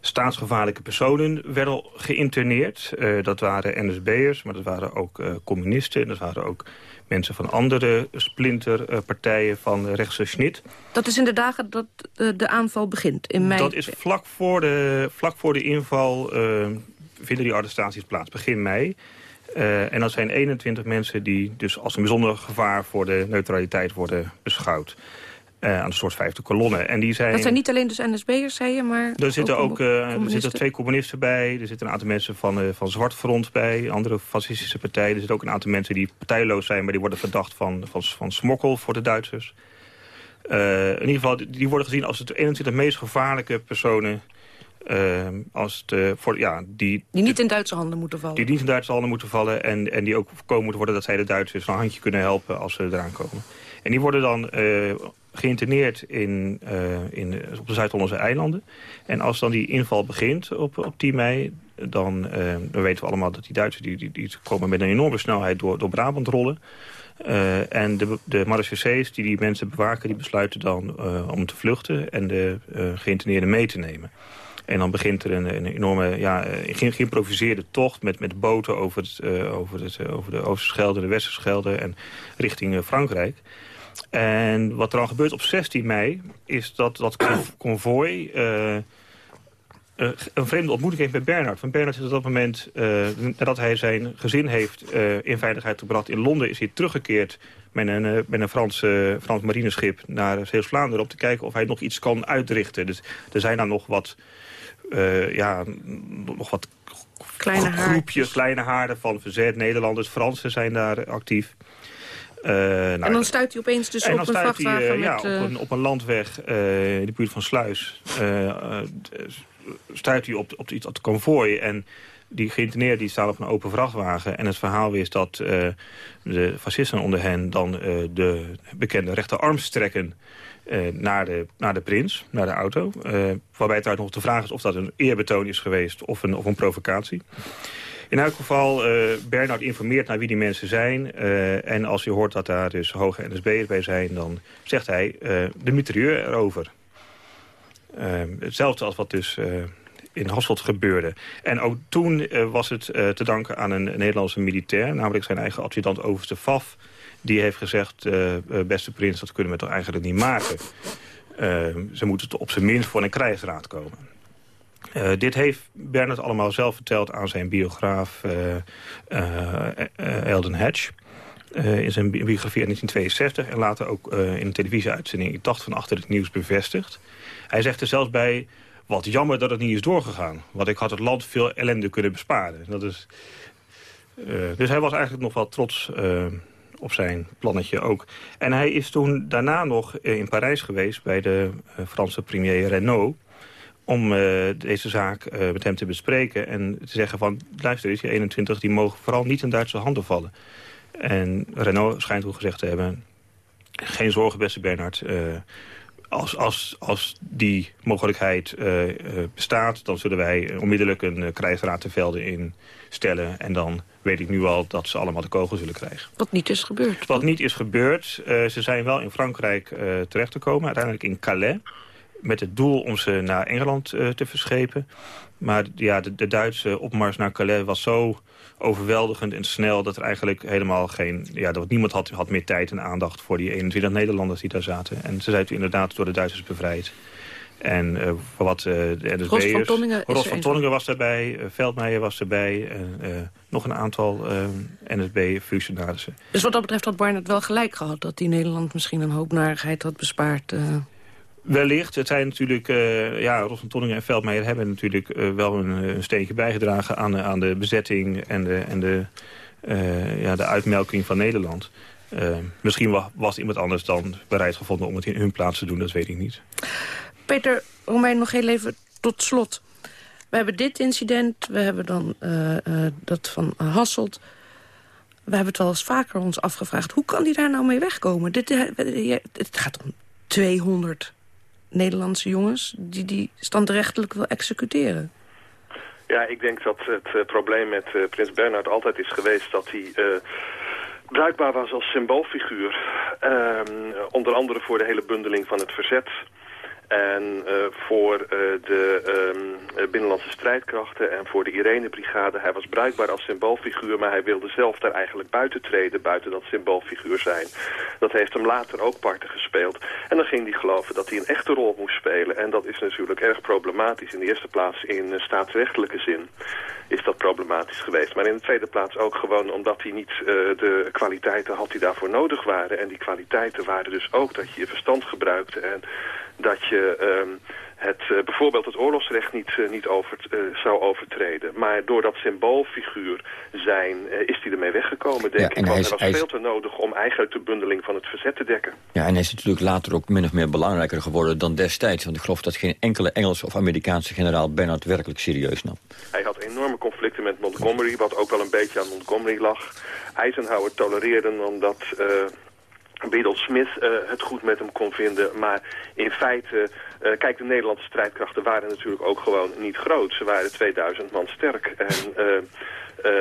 staatsgevaarlijke personen werden geïnterneerd. dat waren NSB'ers, maar dat waren ook communisten. Dat waren ook mensen van andere splinterpartijen van rechtse snit. Dat is in de dagen dat de aanval begint, in mei? Dat is vlak voor de, vlak voor de inval vinden die arrestaties plaats, begin mei. Uh, en dat zijn 21 mensen die dus als een bijzonder gevaar voor de neutraliteit worden beschouwd. Uh, aan de soort vijfde kolonne. En die zijn... Dat zijn niet alleen dus NSB'ers, zei je, maar Er zitten ook, uh, er zitten twee communisten bij. Er zitten een aantal mensen van, uh, van Zwart Front bij. Andere fascistische partijen. Er zitten ook een aantal mensen die partijloos zijn... maar die worden verdacht van, van, van smokkel voor de Duitsers. in ieder geval, die worden gezien als de 21 meest gevaarlijke personen uh, als de, voor, ja, die, die niet in Duitse handen moeten vallen. Die niet in Duitse handen moeten vallen. En, en die ook voorkomen moeten worden dat zij de Duitsers een handje kunnen helpen als ze eraan komen. En die worden dan uh, geïnterneerd in, uh, in, op de Zuid-Hollandse eilanden. En als dan die inval begint op, op 10 mei... Dan, uh, dan weten we allemaal dat die Duitsers die, die, die komen met een enorme snelheid door, door Brabant rollen. Uh, en de, de marechaussees die die mensen bewaken... die besluiten dan om te vluchten en de geïnterneerden mee te nemen. En dan begint er een, een enorme ja, geïmproviseerde tocht met, met boten over, het, over, het, over de Oosterschelde, de Westerschelde en richting Frankrijk. En wat er dan gebeurt op 16 mei is dat dat konvooi een vreemde ontmoeting heeft met Bernard. Van Bernard is op dat moment, nadat hij zijn gezin heeft in veiligheid gebracht in Londen... is hij teruggekeerd met een, met een Frans, Frans marineschip naar Zeeuws-Vlaanderen... om te kijken of hij nog iets kan uitrichten. Dus er zijn daar nog wat uh, ja, nog wat kleine groepjes, kleine haarden van verzet. Nederlanders, Fransen zijn daar actief. Uh, nou, en dan stuit hij opeens dus op een vrachtwagen hij, uh, met... Ja, op een, op een landweg in de buurt van Sluis. stuit hij op, op, iets, het konvooi en die geïnterneerden die staan op een open vrachtwagen. En het verhaal is dat de fascisten onder hen dan de bekende rechterarm strekken uh, naar, de, naar de prins, naar de auto. Waarbij het nog de vraag is of dat een eerbetoon is geweest of een, of een provocatie. In elk geval, uh, Bernard informeert naar wie die mensen zijn. en als je hoort dat daar dus hoge NSB'ers bij zijn... dan zegt hij de mitrailleur erover. hetzelfde als wat dus in Hasselt gebeurde. En ook toen was het te danken aan een, Nederlandse militair... namelijk zijn eigen adjudant overste Faf die heeft gezegd, beste prins, dat kunnen we toch eigenlijk niet maken. Uh, ze moeten op zijn minst voor een krijgsraad komen. Uh, dit heeft Bernard allemaal zelf verteld aan zijn biograaf Elden Hatch. in zijn biografie in 1962 en later ook in een televisieuitzending... ik dacht van achter het nieuws bevestigd. Hij zegt er zelfs bij, wat jammer dat het niet is doorgegaan. Want ik had het land veel ellende kunnen besparen. Dat is, dus hij was eigenlijk nog wel trots op zijn plannetje ook. En hij is toen daarna nog eh, in Parijs geweest bij de eh, Franse premier Renault om uh, deze zaak uh, met hem te bespreken en te zeggen van... luister eens, die 21 die mogen vooral niet in Duitse handen vallen. En Renault schijnt toen gezegd te hebben... geen zorgen, beste Bernard. Uh, als, als, als die mogelijkheid bestaat... dan zullen wij onmiddellijk een krijgsraad te velden instellen... en dan weet ik nu al dat ze allemaal de kogel zullen krijgen. Wat niet is gebeurd. Wat niet is gebeurd. Ze zijn wel in Frankrijk uh, terecht te komen. Uiteindelijk in Calais. Met het doel om ze naar Engeland uh, te verschepen. Maar ja, de, de, Duitse opmars naar Calais was zo overweldigend en snel... dat er eigenlijk helemaal geen... Ja, dat niemand had, had meer tijd en aandacht voor die 21 Nederlanders die daar zaten. En ze zijn toen inderdaad door de Duitsers bevrijd. En uh, wat uh, de NSB'ers... Ros van Tonningen, Ros van Tonningen was erbij, uh, Veldmeijer was erbij... en nog een aantal NSB-functionarissen. Dus wat dat betreft had Barnett wel gelijk gehad... dat die Nederland misschien een hoop narigheid had bespaard... Wellicht. Het zijn natuurlijk, uh, ja, Tonningen en Veldmeijer hebben natuurlijk uh, wel een, een, steentje bijgedragen aan, aan de bezetting en de, en de, ja, de uitmelking van Nederland. misschien was, was iemand anders dan bereid gevonden om het in hun plaats te doen, dat weet ik niet. Peter Romein, nog heel even tot slot. We hebben dit incident, we hebben dan dat van Hasselt. We hebben het wel eens vaker ons afgevraagd. Hoe kan die daar nou mee wegkomen? Dit, het gaat om 200 Nederlandse jongens... die die standrechtelijk wil executeren. Ja, ik denk dat het probleem met prins Bernhard altijd is geweest... dat hij bruikbaar was als symboolfiguur. Ehm, onder andere voor de hele bundeling van het verzet... En uh, voor uh, de um, binnenlandse strijdkrachten en voor de Irene-brigade... hij was bruikbaar als symboolfiguur, maar hij wilde zelf daar eigenlijk buiten treden... buiten dat symboolfiguur zijn. Dat heeft hem later ook parten gespeeld. En dan ging hij geloven dat hij een echte rol moest spelen. En dat is natuurlijk erg problematisch. In de eerste plaats in staatsrechtelijke zin is dat problematisch geweest. Maar in de tweede plaats ook gewoon omdat hij niet de kwaliteiten had die daarvoor nodig waren. En die kwaliteiten waren dus ook dat je je verstand gebruikte... en dat je um, het, uh, bijvoorbeeld het oorlogsrecht niet, uh, niet over, uh, zou overtreden. Maar door dat symboolfiguur zijn is hij ermee weggekomen, denk ja, ik. Want hij, is, was veel te nodig om eigenlijk de bundeling van het verzet te dekken. Ja, en hij is natuurlijk later ook min of meer belangrijker geworden dan destijds. Want ik geloof dat geen enkele Engelse of Amerikaanse generaal Bernard werkelijk serieus nam. Hij had enorme conflicten met Montgomery, wat ook wel een beetje aan Montgomery lag. Eisenhower tolereerde omdat Beadle Smith uh, het goed met hem kon vinden. Maar in feite, uh, kijk, de Nederlandse strijdkrachten waren natuurlijk ook gewoon niet groot. Ze waren 2000 man sterk. En uh,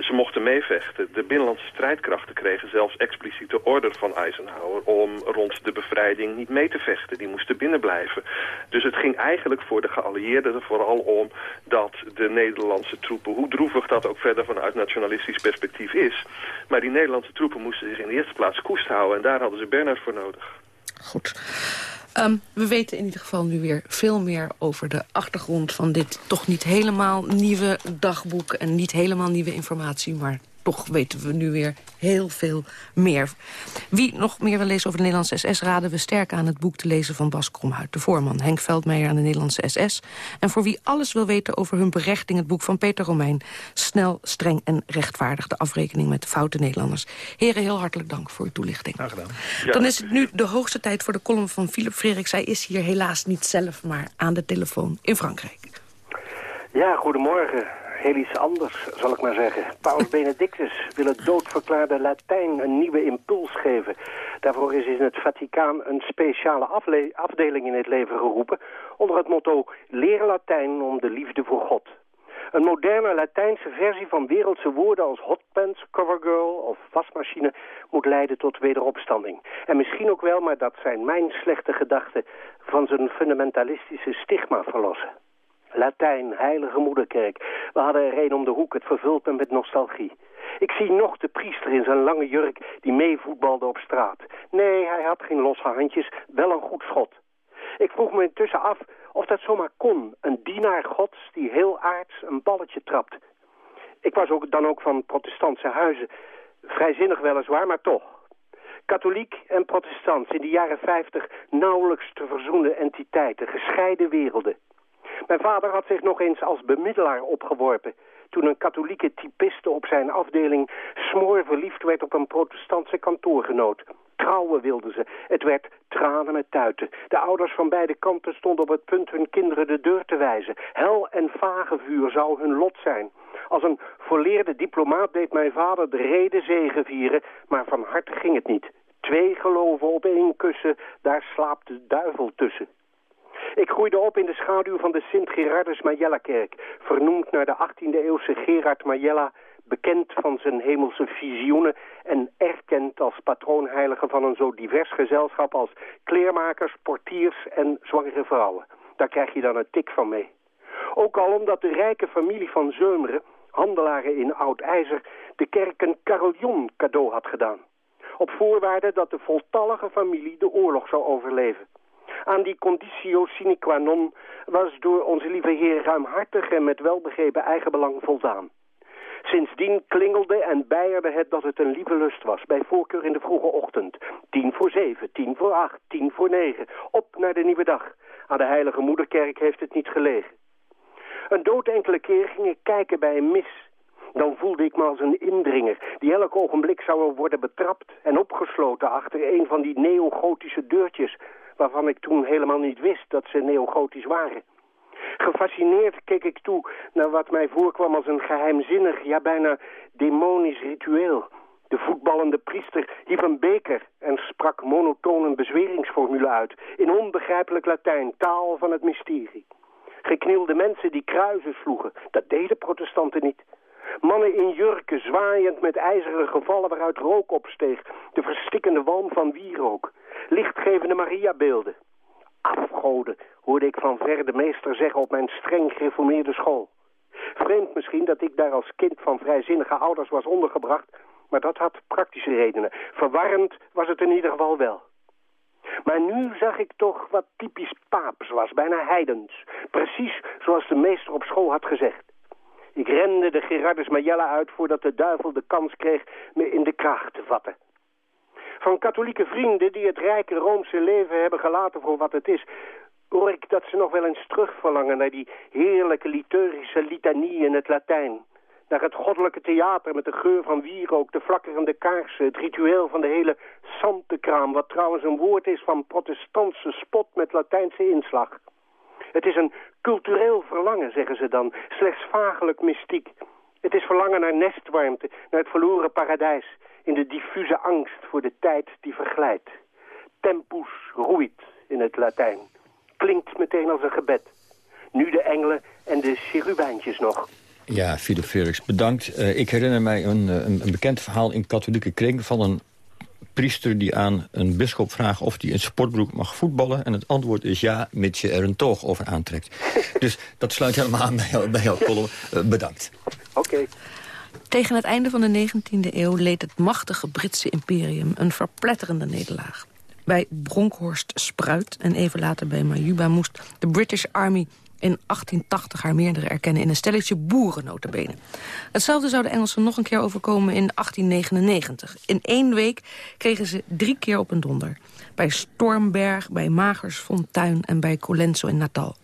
ze mochten meevechten. De binnenlandse strijdkrachten kregen zelfs expliciete order van Eisenhower... om rond de bevrijding niet mee te vechten. Die moesten binnenblijven. Dus het ging eigenlijk voor de geallieerden er vooral om... dat de Nederlandse troepen, hoe droevig dat ook verder vanuit nationalistisch perspectief is... maar die Nederlandse troepen moesten zich in de eerste plaats koest houden... en daar hadden ze Bernard voor nodig. Goed. Um, we weten in ieder geval nu weer veel meer over de achtergrond van dit toch niet helemaal nieuwe dagboek en niet helemaal nieuwe informatie, maar toch weten we nu weer heel veel meer. Wie nog meer wil lezen over de Nederlandse SS... raden we sterk aan het boek te lezen van Bas Kromhuid, de voorman. Henk Veldmeijer aan de Nederlandse SS. En voor wie alles wil weten over hun berechting... het boek van Peter Romein. Snel, streng en rechtvaardig de afrekening met de foute Nederlanders. Heren, heel hartelijk dank voor uw toelichting. Graag gedaan. Ja. Dan is het nu de hoogste tijd voor de column van Philip Freriks. Hij is hier helaas niet zelf, maar aan de telefoon in Frankrijk. Ja, goedemorgen heel iets anders, zal ik maar zeggen. Paus Benedictus wil het doodverklaarde Latijn een nieuwe impuls geven. Daarvoor is in het Vaticaan een speciale afdeling in het leven geroepen... onder het motto Leer Latijn om de liefde voor God. Een moderne Latijnse versie van wereldse woorden als hotpants, covergirl of wasmachine moet leiden tot wederopstanding. En misschien ook wel, maar dat zijn mijn slechte gedachten, van zijn fundamentalistische stigma verlossen. Latijn, heilige moederkerk. We hadden er een om de hoek, het vervult me met nostalgie. Ik zie nog de priester in zijn lange jurk die meevoetbalde op straat. Nee, hij had geen losse handjes, wel een goed schot. Ik vroeg me intussen af of dat zomaar kon. Een dienaar gods die heel aards een balletje trapt. Ik was ook, dan ook van protestantse huizen. Vrijzinnig weliswaar, maar toch. Katholiek en protestant in de jaren 50 nauwelijks te verzoenen entiteiten, gescheiden werelden. Mijn vader had zich nog eens als bemiddelaar opgeworpen... toen een katholieke typiste op zijn afdeling smoor verliefd werd op een protestantse kantoorgenoot. Trouwen wilden ze. Het werd tranen met tuiten. De ouders van beide kanten stonden op het punt hun kinderen de deur te wijzen. Hel en vagevuur zou hun lot zijn. Als een volleerde diplomaat deed mijn vader de reden zegevieren, maar van harte ging het niet. Twee geloven op één kussen, daar slaapt de duivel tussen. Ik groeide op in de schaduw van de Sint-Gerardus Majella-kerk, vernoemd naar de 18e-eeuwse Gerard Majella, bekend van zijn hemelse visioenen en erkend als patroonheilige van een zo divers gezelschap als kleermakers, portiers en zwangere vrouwen. Daar krijg je dan een tik van mee. Ook al omdat de rijke familie van Zeumeren, handelaren in oud ijzer, de kerk een carillon cadeau had gedaan. Op voorwaarde dat de voltallige familie de oorlog zou overleven. Aan die conditio sine qua non was door onze lieve heer ruimhartig en met welbegrepen eigenbelang voldaan. Sindsdien klingelde en bijerde het dat het een lieve lust was, bij voorkeur in de vroege ochtend. Tien voor zeven, tien voor acht, tien voor negen, op naar de nieuwe dag. Aan de heilige moederkerk heeft het niet gelegen. Een dood enkele keer ging ik kijken bij een mis. Dan voelde ik me als een indringer, die elk ogenblik zou worden betrapt en opgesloten achter een van die neogotische deurtjes waarvan ik toen helemaal niet wist dat ze neogotisch waren. Gefascineerd keek ik toe naar wat mij voorkwam als een geheimzinnig, ja bijna demonisch ritueel. De voetballende priester hief een beker en sprak monotoon een bezweringsformule uit... in onbegrijpelijk Latijn, taal van het mysterie. Geknielde mensen die kruisen sloegen, dat deden protestanten niet. Mannen in jurken, zwaaiend met ijzeren gevallen waaruit rook opsteeg. De verstikkende walm van wierook lichtgevende Mariabeelden. goden, hoorde ik van ver de meester zeggen op mijn streng gereformeerde school. Vreemd misschien dat ik daar als kind van vrijzinnige ouders was ondergebracht, maar dat had praktische redenen. Verwarrend was het in ieder geval wel. Maar nu zag ik toch wat typisch paaps was, bijna heidens. Precies zoals de meester op school had gezegd. Ik rende de Gerardus Majella uit voordat de duivel de kans kreeg me in de kraag te vatten. Van katholieke vrienden die het rijke Roomse leven hebben gelaten voor wat het is... hoor ik dat ze nog wel eens terugverlangen naar die heerlijke liturgische litanie in het Latijn. Naar het goddelijke theater met de geur van wierook, de flakkerende kaarsen... het ritueel van de hele santekraam, wat trouwens een woord is van protestantse spot met Latijnse inslag... Het is een cultureel verlangen, zeggen ze dan, slechts vagelijk mystiek. Het is verlangen naar nestwarmte, naar het verloren paradijs... in de diffuse angst voor de tijd die verglijdt. Tempus ruit in het Latijn. Klinkt meteen als een gebed. Nu de engelen en de cherubijntjes nog. Ja, Philip Felix, bedankt. Uh, ik herinner mij een, een, een, bekend verhaal in katholieke kring... van een priester die aan een bischop vraagt of hij in sportbroek mag voetballen. En het antwoord is ja, mits je er een toog over aantrekt. dus dat sluit helemaal aan bij, jou, bij jouw column. Uh, bedankt. Oké. Tegen het einde van de 19e eeuw leed het machtige Britse imperium een verpletterende nederlaag. Bij Bronkhorst Spruit en even later bij Majuba moest de British Army in 1880 haar meerdere erkennen in een stelletje boeren. Hetzelfde zou de Engelsen nog een keer overkomen in 1899. In één week kregen ze drie keer op een donder. Bij Stormberg, bij Magersfontein en bij Colenso in Natal.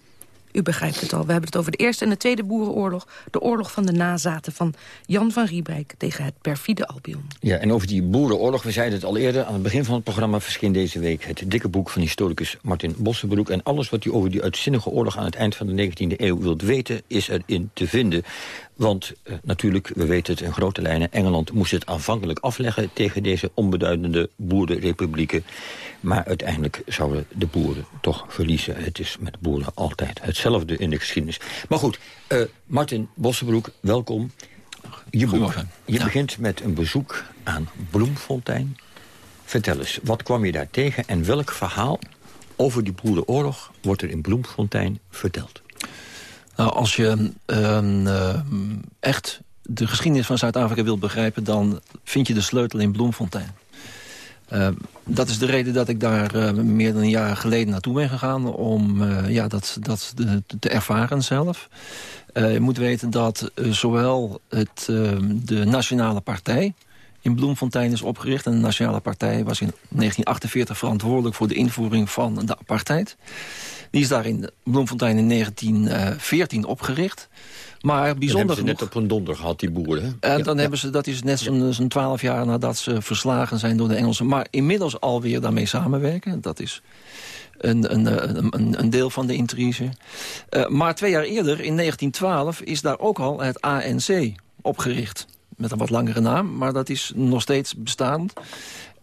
U begrijpt het al, we hebben het over de Eerste en de Tweede Boerenoorlog... de oorlog van de nazaten van Jan van Riebeek tegen het perfide Albion. Ja, en over die boerenoorlog, we zeiden het al eerder... aan het begin van het programma verscheen deze week... het dikke boek van historicus Martin Bossenbroek... en alles wat u over die uitzinnige oorlog aan het eind van de 19e eeuw wilt weten... is erin te vinden. Want uh, natuurlijk, we weten het in grote lijnen... Engeland moest het aanvankelijk afleggen tegen deze onbeduidende boerenrepublieken. Maar uiteindelijk zouden de boeren toch verliezen. Het is met boeren altijd hetzelfde in de geschiedenis. Maar goed, uh, Martin Bossenbroek, welkom. Je, boek, je ja. begint met een bezoek aan Bloemfontein. Vertel eens, wat kwam je daar tegen... en welk verhaal over die boerenoorlog wordt er in Bloemfontein verteld? Nou, als je uh, echt de geschiedenis van Zuid-Afrika wilt begrijpen... dan vind je de sleutel in Bloemfontein. Uh, dat is de reden dat ik daar uh, meer dan een jaar geleden naartoe ben gegaan... om ja, dat, dat te ervaren zelf. je moet weten dat zowel het, de Nationale Partij in Bloemfontein is opgericht. En de Nationale Partij was in 1948 verantwoordelijk... voor de invoering van de apartheid. Die is daar in Bloemfontein in 1914 opgericht. Maar bijzonder ze net op een donder gehad, die boeren. En ja, dan ja. hebben ze, dat is net zo'n twaalf jaar nadat ze verslagen zijn door de Engelsen. Maar inmiddels alweer daarmee samenwerken. Dat is een, een, een, een deel van de intrige. Uh, maar twee jaar eerder, in 1912, is daar ook al het ANC opgericht. Met een wat langere naam, maar dat is nog steeds bestaand.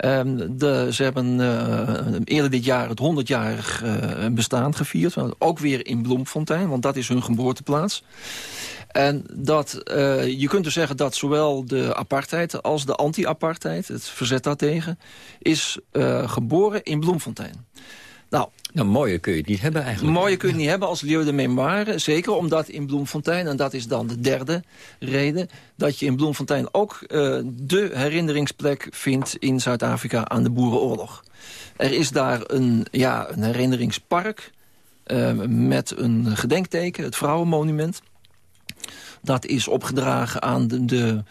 Um, de, ze hebben uh, eerder dit jaar het 100-jarig uh, bestaan gevierd. Ook weer in Bloemfontein, want dat is hun geboorteplaats. En dat, uh, je kunt dus zeggen dat zowel de apartheid als de anti-apartheid... het verzet daartegen, is geboren in Bloemfontein. Nou, nou, mooier kun je het niet hebben eigenlijk. Mooier kun je het niet hebben als lieu de memoire. Zeker omdat in Bloemfontein, en dat is dan de derde reden... dat je in Bloemfontein ook uh, de herinneringsplek vindt in Zuid-Afrika aan de Boerenoorlog. Er is daar een, ja, een herinneringspark uh, met een gedenkteken, het Vrouwenmonument... Dat is opgedragen aan de, de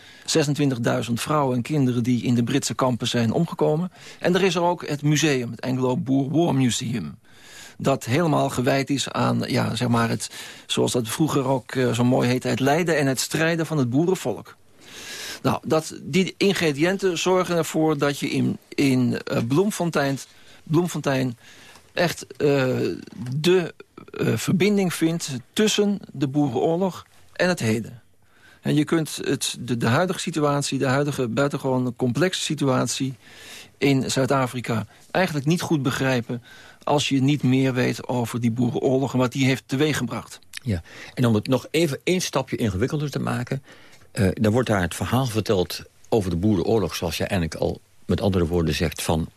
26.000 vrouwen en kinderen... die in de Britse kampen zijn omgekomen. En er is er ook het museum, het Anglo-Boer War Museum dat helemaal gewijd is aan, ja, zeg maar het, zoals dat vroeger ook uh, zo mooi heette... het lijden en het strijden van het boerenvolk. Nou, dat, die ingrediënten zorgen ervoor dat je in, in uh, Bloemfontein, Bloemfontein echt uh, de verbinding vindt tussen de boerenoorlog en het heden. En je kunt het, de, huidige situatie, de huidige buitengewoon complexe situatie in Zuid-Afrika eigenlijk niet goed begrijpen als je niet meer weet over die boerenoorlog en wat die heeft teweeggebracht. Ja, en om het nog even één stapje ingewikkelder te maken... Uh, dan wordt daar het verhaal verteld over de boerenoorlog... zoals je eigenlijk al met andere woorden zegt van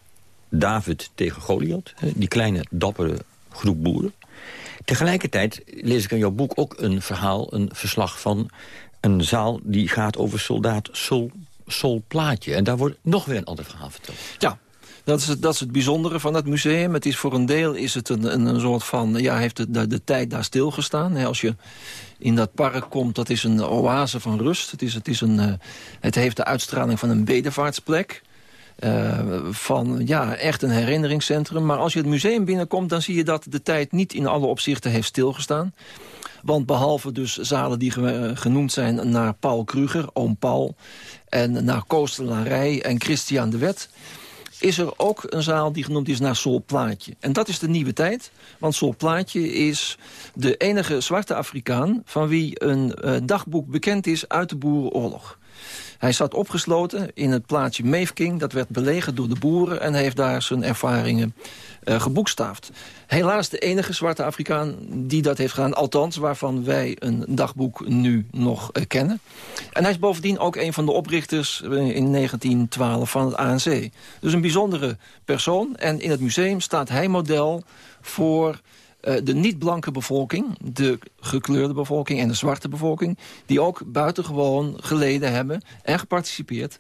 David tegen Goliath. Die kleine, dappere groep boeren. Tegelijkertijd lees ik in jouw boek ook een verhaal, een verslag van een zaal... die gaat over soldaat Sol, Sol Plaatje. En daar wordt nog weer een ander verhaal verteld. Ja, dat is, het, dat is het bijzondere van het museum. Het is voor een deel is het een, een, soort van... ja, heeft de, de, tijd daar stilgestaan. Als je in dat park komt, dat is een oase van rust. Het, is, het, is een, uh, het heeft de uitstraling van een bedevaartsplek. Uh, van ja, echt een herinneringscentrum. Maar als je het museum binnenkomt, dan zie je dat de tijd niet in alle opzichten heeft stilgestaan. Want behalve dus zalen die genoemd zijn naar Paul Kruger, oom Paul... en naar Koostelarij en Christian de Wet is er ook een zaal die genoemd is naar Sol Plaatje. En dat is de nieuwe tijd, want Sol Plaatje is de enige zwarte Afrikaan... van wie een uh, dagboek bekend is uit de Boerenoorlog. Hij zat opgesloten in het plaatsje Meefking. Dat werd belegerd door de boeren en heeft daar zijn ervaringen uh, geboekstaafd. Helaas de enige zwarte Afrikaan die dat heeft gedaan. Althans, waarvan wij een dagboek nu nog uh, kennen. En hij is bovendien ook een van de oprichters in 1912 van het ANC. Dus een bijzondere persoon. En in het museum staat hij model voor uh, de niet-blanke bevolking, de gekleurde bevolking en de zwarte bevolking... die ook buitengewoon geleden hebben en geparticipeerd...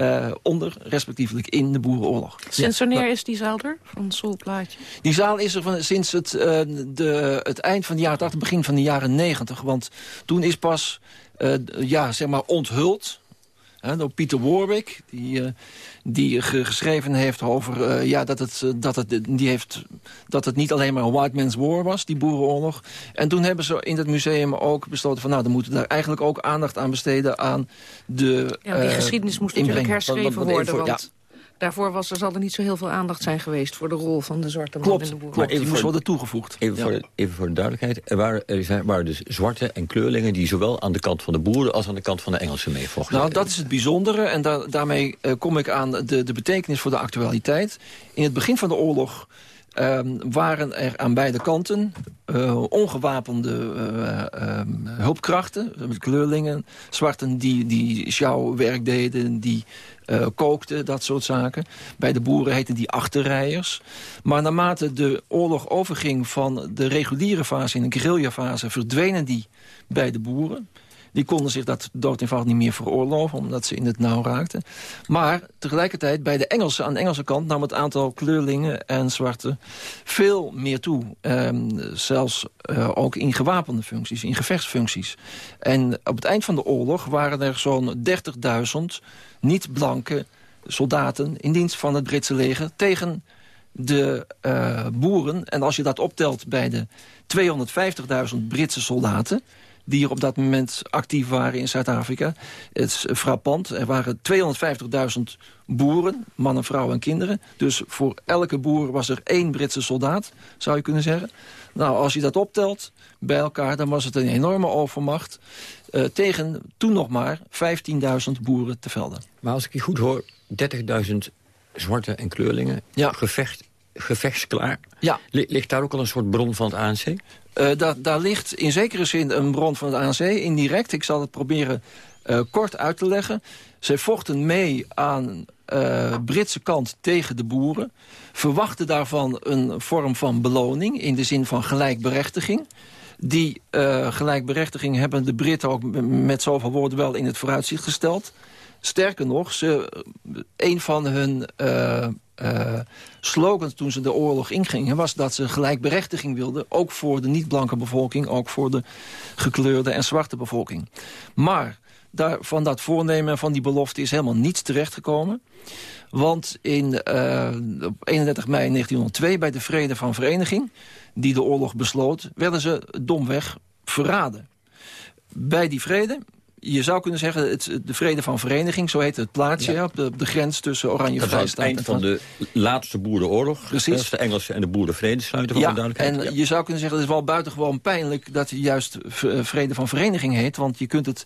Uh, onder, respectievelijk in de Boerenoorlog. Sinds wanneer ja. is die zaal er, van Solplaatje? Die zaal is er van, sinds het, uh, de, het eind van de jaren 80, begin van de jaren 90. Want toen is pas ja, zeg maar onthuld Door Pieter Warwick, die, uh, die geschreven heeft over uh, ja, dat, het, uh, dat, het, die heeft, dat het niet alleen maar een white man's war was, die boerenoorlog. En toen hebben ze in het museum ook besloten van nou, dan moeten we daar eigenlijk ook aandacht aan besteden aan de Ja, die geschiedenis moest natuurlijk herschreven worden, want... Ja. Daarvoor was, er zal er niet zo heel veel aandacht zijn geweest... voor de rol van de zwarte man klopt, in de boer. Klopt, die moest worden toegevoegd. Even, ja. voor de, even voor de duidelijkheid. Er waren, er zijn, waren dus zwarte en kleurlingen... die zowel aan de kant van de boeren als aan de kant van de Engelsen meevochten. Nou, dat is het bijzondere. En da daarmee uh, kom ik aan de, de betekenis voor de actualiteit. In het begin van de oorlog... Um, waren er aan beide kanten uh, ongewapende uh, um, hulpkrachten, kleurlingen, zwarten die, die sjouwwerk deden, die uh, kookten, dat soort zaken. Bij de boeren heten die achterrijers. Maar naarmate de oorlog overging van de reguliere fase in de guerrillafase... verdwenen die bij de boeren. Die konden zich dat dood eenvoudig niet meer veroorloven... omdat ze in het nauw raakten. Maar tegelijkertijd bij de Engelsen, aan de Engelse kant... nam het aantal kleurlingen en zwarte veel meer toe. Um, zelfs uh, ook in gewapende functies, in gevechtsfuncties. En op het eind van de oorlog waren er zo'n 30.000 niet-blanke soldaten... in dienst van het Britse leger tegen de uh, boeren. En als je dat optelt bij de 250.000 Britse soldaten die er op dat moment actief waren in Zuid-Afrika. Het is frappant. Er waren 250.000 boeren, mannen, vrouwen en kinderen. Dus voor elke boer was er één Britse soldaat, zou je kunnen zeggen. Nou, als je dat optelt bij elkaar, dan was het een enorme overmacht... Uh, tegen toen nog maar 15.000 boeren te velden. Maar als ik je goed hoor, 30.000 zwarte en kleurlingen, ja. gevecht, gevechtsklaar. Ja. Ligt daar ook al een soort bron van het ANC? Uh, daar, ligt in zekere zin een bron van het ANC, indirect. Ik zal het proberen uh, kort uit te leggen. Zij vochten mee aan uh, Britse kant tegen de boeren. Verwachten daarvan een vorm van beloning in de zin van gelijkberechtiging. Die gelijkberechtiging hebben de Britten ook met zoveel woorden wel in het vooruitzicht gesteld. Sterker nog, ze, een van hun uh, uh, slogans toen ze de oorlog ingingen... was dat ze gelijkberechtiging wilden, ook voor de niet-blanke bevolking... ook voor de gekleurde en zwarte bevolking. Maar daar, van dat voornemen en van die belofte is helemaal niets terechtgekomen. Want in, uh, op 31 mei 1902, bij de Vrede van Vereniging... die de oorlog besloot, werden ze domweg verraden. Bij die vrede je zou kunnen zeggen, het, de vrede van vereniging, zo heet het plaatsje, ja. op, de, op, de, grens tussen Oranje Dat was het eind van de laatste boerenoorlog. Precies. Dus de Engelsen en de boeren vrede sluiten, ja, duidelijkheid. En ja. je zou kunnen zeggen, het is wel buitengewoon pijnlijk dat het juist vrede van vereniging heet, want je kunt het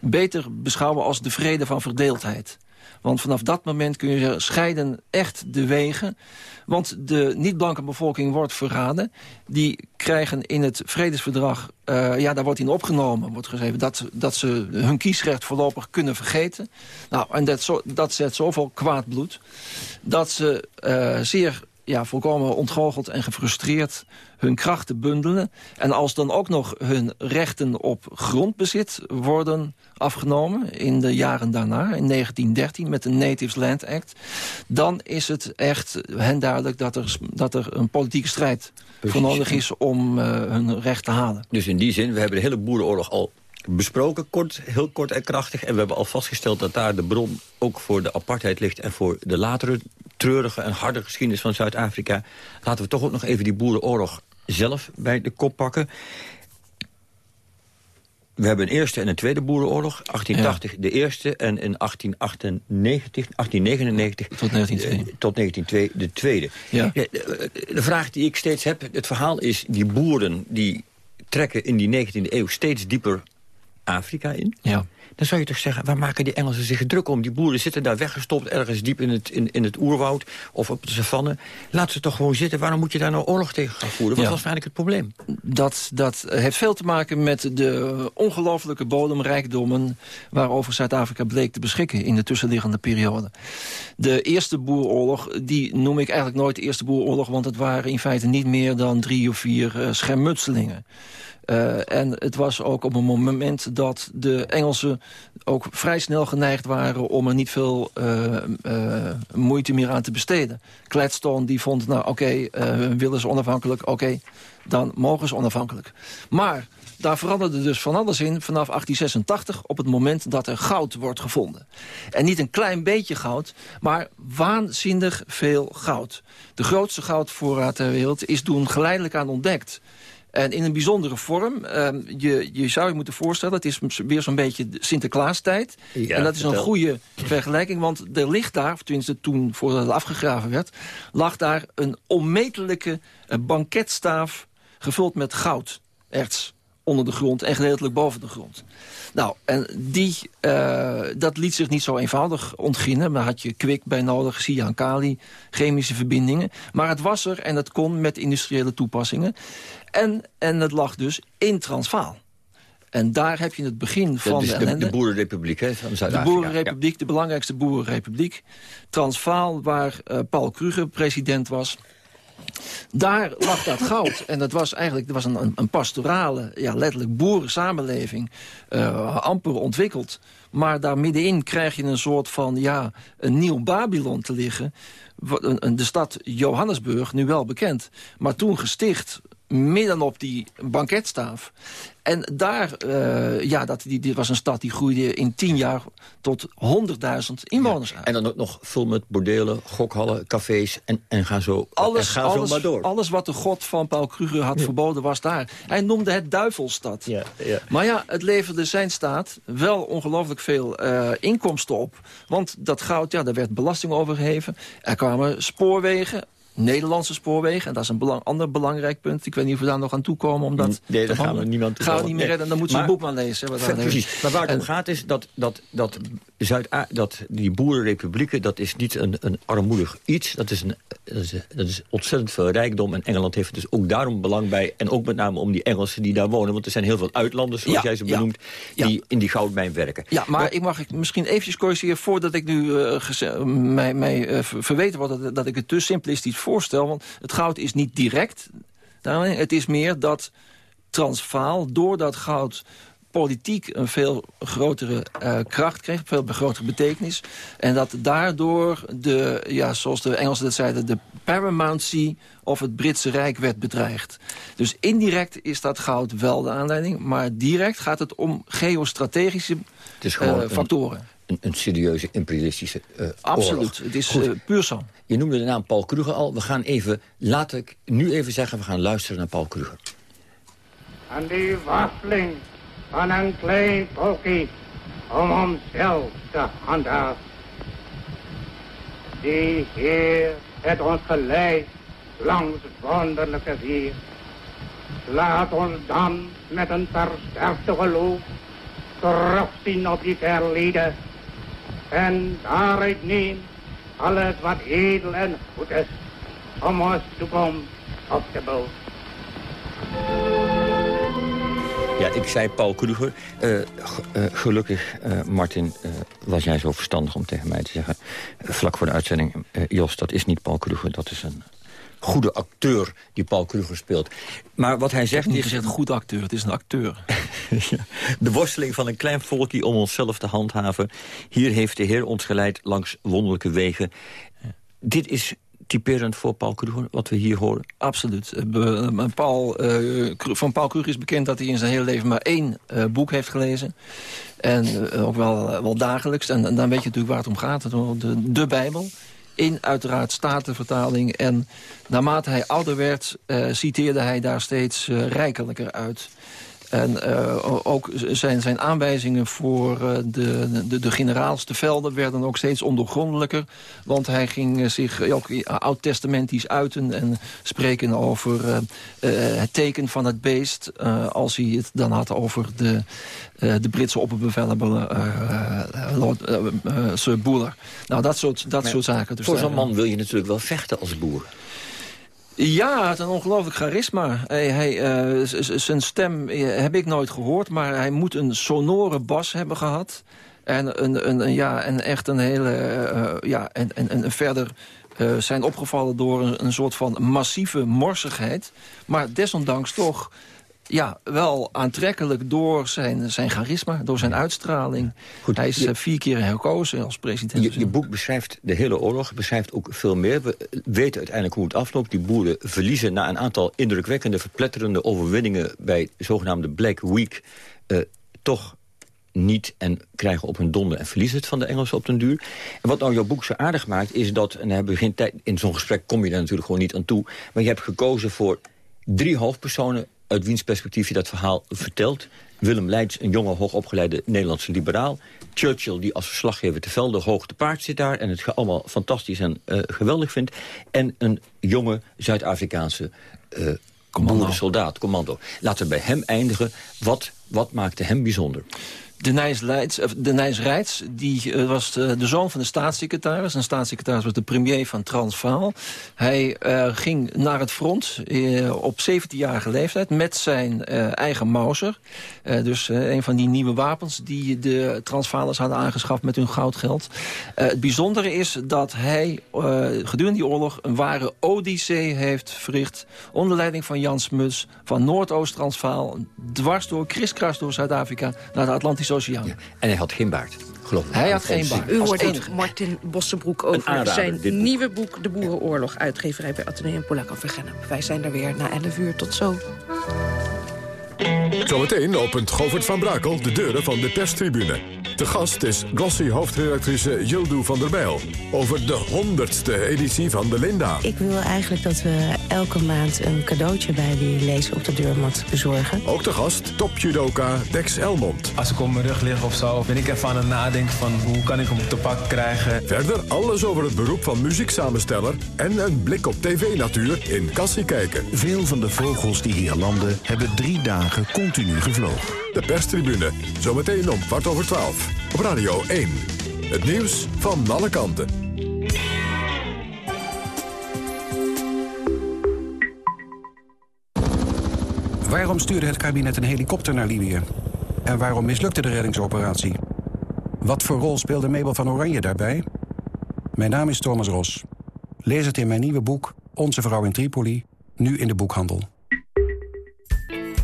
beter beschouwen als de vrede van verdeeldheid. Want vanaf dat moment kun je zeggen, scheiden echt de wegen. Want de niet-blanke bevolking wordt verraden. Die krijgen in het vredesverdrag, uh, ja, daar wordt in opgenomen, wordt geschreven... Dat, dat ze hun kiesrecht voorlopig kunnen vergeten. Nou, en dat, zo, dat zet zoveel kwaad bloed... dat ze uh, zeer ja, volkomen ontgoocheld en gefrustreerd hun krachten bundelen. En als dan ook nog hun rechten op grondbezit worden afgenomen... in de jaren daarna, in 1913, met de Natives Land Act... dan is het echt hen duidelijk dat er, dat er een politieke strijd voor nodig is... om uh, hun recht te halen. Dus in die zin, we hebben de hele boerenoorlog al besproken, kort, heel kort en krachtig. En we hebben al vastgesteld dat daar de bron ook voor de apartheid ligt... en voor de latere treurige en harde geschiedenis van Zuid-Afrika. Laten we toch ook nog even die boerenoorlog zelf bij de kop pakken. We hebben een eerste en een tweede boerenoorlog. 1880 de eerste en in 1898, 1899 tot 1902, tot 1902 de tweede. Ja. De, de, vraag die ik steeds heb, het verhaal is... die boeren die trekken in die 19e eeuw steeds dieper Afrika in. Ja. Dan zou je toch zeggen, waar maken die Engelsen zich druk om? Die boeren zitten daar weggestopt, ergens diep in het, in, in het oerwoud of op de savanne. Laat ze toch gewoon zitten. Waarom moet je daar nou oorlog tegen gaan voeren? Wat was eigenlijk het probleem? Dat, dat heeft veel te maken met de ongelooflijke bodemrijkdommen... waarover Zuid-Afrika bleek te beschikken in de tussenliggende periode. De eerste boeroorlog, die noem ik eigenlijk nooit de eerste boeroorlog... want het waren in feite niet meer dan drie of vier uh, schermutselingen. Uh, en het was ook op een moment dat de Engelsen ook vrij snel geneigd waren... om er niet veel uh, uh, moeite meer aan te besteden. Gladstone die vond, nou oké, okay, willen ze onafhankelijk, oké, dan mogen ze onafhankelijk. Maar daar veranderde dus van alles in vanaf 1886... op het moment dat er goud wordt gevonden. En niet een klein beetje goud, maar waanzinnig veel goud. De grootste goudvoorraad ter wereld is toen geleidelijk aan ontdekt... En in een bijzondere vorm. Uh, je, je zou je moeten voorstellen, het is weer zo'n beetje Sinterklaastijd. Ja, en dat is een goede vergelijking, want er ligt daar, tenminste toen voordat het afgegraven werd... lag daar een onmetelijke banketstaaf gevuld met goud, erts onder de grond en gedeeltelijk boven de grond. Nou, en die, uh, dat liet zich niet zo eenvoudig ontginnen. Daar had je kwik bij nodig, cyan kali, chemische verbindingen. Maar het was er en het kon met industriële toepassingen. En, en het lag dus in Transvaal. En daar heb je het begin van de, de, de Boerenrepubliek hè, van Zuid-Afrika. De Boerenrepubliek, de belangrijkste Boerenrepubliek. Transvaal, waar uh, Paul Kruger president was. Daar lag dat goud. En dat was eigenlijk dat was een, een pastorale, ja, letterlijk boerensamenleving. Uh, amper ontwikkeld. Maar daar middenin krijg je een soort van ja, een nieuw Babylon te liggen. De stad Johannesburg, nu wel bekend. Maar toen gesticht midden op die banketstaaf. En daar, uh, ja, dat, die, dit was een stad die groeide in tien jaar tot 100.000 inwoners uit. En dan ook nog vol met bordelen, gokhallen, cafés en, en ga zo, alles, en ga alles, zo maar door. Alles wat de god van Paul Kruger had verboden was daar. Hij noemde het duivelstad. Ja, ja. Maar ja, het leverde zijn staat wel ongelooflijk veel uh, inkomsten op. Want dat goud, ja, daar werd belasting over geheven. Er kwamen spoorwegen, Nederlandse spoorwegen. En dat is een belang, ander belangrijk punt. Ik weet niet of we daar nog aan toekomen. Omdat nee, daar gaan we niemand Gaan we niet meer redden. Dan moeten ze een boek maar lezen. Wat precies. Maar waar het om gaat is dat, dat, dat, Zuid dat die boerenrepublieken... dat is niet een, een armoedig iets. Dat is, een, dat, is, dat is ontzettend veel rijkdom. En Engeland heeft dus ook daarom belang bij. En ook met name om die Engelsen die daar wonen. Want er zijn heel veel uitlanders, zoals jij ze benoemt... die in die goudmijn werken. Ja, maar, ik mag ik misschien eventjes corrigeren... voordat ik nu uh, mij, mij uh, verweten word dat, dat ik het te simplistisch voorstel. Want het goud is niet direct. Het is meer dat Transvaal door dat goud politiek een veel grotere uh, kracht kreeg, veel grotere betekenis. En dat daardoor de, ja, zoals de Engelsen dat zeiden, de paramountcy of het Britse Rijk werd bedreigd. Dus indirect is dat goud wel de aanleiding, maar direct gaat het om geostrategische uh, factoren. Een, een, serieuze imperialistische uh, Absoluut, oorlog. het is puur zo. Je noemde de naam Paul Kruger al. We gaan even, laat ik nu even zeggen, we gaan luisteren naar Paul Kruger. En die wafeling van een klein volkje om onszelf te handhaven. Die Heer het ons geleid langs wonderlijke weer. Laat ons dan met een versterkte geloof terugzien op die verleden en daaruit neem alles wat edel en goed is om ons toekomst op te bouwen. Ja, ik zei Paul Kruger. Uh, uh, gelukkig, uh, Martin, was jij zo verstandig om tegen mij te zeggen... vlak voor de uitzending, Jos, dat is niet Paul Kruger, dat is een goede acteur die Paul Kruger speelt. Maar wat hij zegt niet is... gezegd goed acteur, het is een acteur. de worsteling van een klein volkje om onszelf te handhaven. Hier heeft de Heer ons geleid langs wonderlijke wegen. Dit is typerend voor Paul Kruger, wat we hier horen? Absoluut. Uh, Paul, uh, van Paul Kruger is bekend dat hij in zijn hele leven maar één uh, boek heeft gelezen. En ook wel, wel dagelijks. En, en, dan weet je natuurlijk waar het om gaat. De, de Bijbel. In uiteraard statenvertaling. En naarmate hij ouder werd, citeerde hij daar steeds rijkelijker uit. En uh, ook zijn, zijn aanwijzingen voor uh, de, de, de generaals te velden werden ook steeds ondergrondelijker. Want hij ging zich ook oud-testamentisch uiten en spreken over het teken van het beest. als hij het dan had over de, de Britse opperbevelhebber Lord Sir Buller. Nou, dat soort, dat soort zaken. Dus voor zo'n man wil je natuurlijk wel vechten als boer. Ja, hij had een ongelooflijk charisma. Hij, hij, uh, zijn stem eh, heb ik nooit gehoord, maar hij moet een sonore bas hebben gehad. En, een, een, ja, en echt een hele... Uh, ja, en, en, en verder zijn opgevallen door een, een soort van massieve morsigheid. Maar desondanks toch ja, wel aantrekkelijk door zijn, zijn charisma, door zijn uitstraling. Goed, Hij is je, vier keer herkozen als president. Je, je, boek beschrijft de hele oorlog, beschrijft ook veel meer. We weten uiteindelijk hoe het afloopt. Die boeren verliezen na een aantal indrukwekkende, verpletterende overwinningen... bij de zogenaamde Black Week uh, toch niet en krijgen op hun donder en verliezen het van de Engelsen op den duur. En wat nou jouw boek zo aardig maakt, is dat... en hebben we geen tijd, in zo'n gesprek kom je daar natuurlijk gewoon niet aan toe... maar je hebt gekozen voor drie hoofdpersonen uit wiens perspectief je dat verhaal vertelt. Willem Leids, een jonge, hoogopgeleide Nederlandse liberaal. Churchill, die als verslaggever te velde hoog te paard zit daar... en het allemaal fantastisch en uh, geweldig vindt. En een jonge Zuid-Afrikaanse uh, soldaat, commando. Laten we bij hem eindigen. Wat, wat maakte hem bijzonder? De Nijs, Leids, de die, uh, was de, de, zoon van de staatssecretaris. Een staatssecretaris was de premier van Transvaal. Hij uh, ging naar het front op 17-jarige leeftijd met zijn eigen Mauser. dus een van die nieuwe wapens die de Transvaalers hadden aangeschaft met hun goudgeld. het bijzondere is dat hij gedurende die oorlog een ware odyssee heeft verricht. Onder leiding van Jan Smuts van Noordoost-Transvaal. Dwars door, kriskras door Zuid-Afrika naar de Atlantische Oceaan. Ja. En hij had geen baard. Geloof hij had geen baard. U hoort Martin Bossenbroek over zijn nieuwe boek... De Boerenoorlog, uitgeverij bij Atheneum Polak Vergennep. Wij zijn er weer na 11 uur. Tot zo. Zometeen opent Govert van Brakel de deuren van de perstribune. De gast is Glossy-hoofdredactrice Jildu van der Bijl... over de honderdste editie van de Linda. Ik wil eigenlijk dat we elke maand een cadeautje bij die lezer op de deurmat bezorgen. Ook de gast, top-judoka Dex Elmond. Als ik op mijn rug lig of zo, ben ik even aan het nadenken van... hoe kan ik hem te pak krijgen. Verder alles over het beroep van muzieksamensteller... en een blik op tv-natuur in Kassie kijken. Veel van de vogels die hier landen hebben drie dagen continu gevlogen. De perstribune, zometeen om kwart over twaalf. Op Radio 1. Het nieuws van alle kanten. Waarom stuurde het kabinet een helikopter naar Libië? En waarom mislukte de reddingsoperatie? Wat voor rol speelde Mabel van Oranje daarbij? Mijn naam is Thomas Ros. Lees het in mijn nieuwe boek Onze Vrouw in Tripoli, nu in de boekhandel.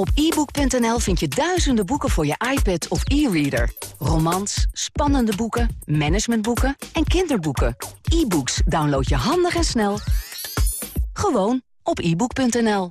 Op ebook.nl vind je duizenden boeken voor je iPad of e-reader. Romans, spannende boeken, managementboeken en kinderboeken. E-books download je handig en snel. Gewoon op ebook.nl.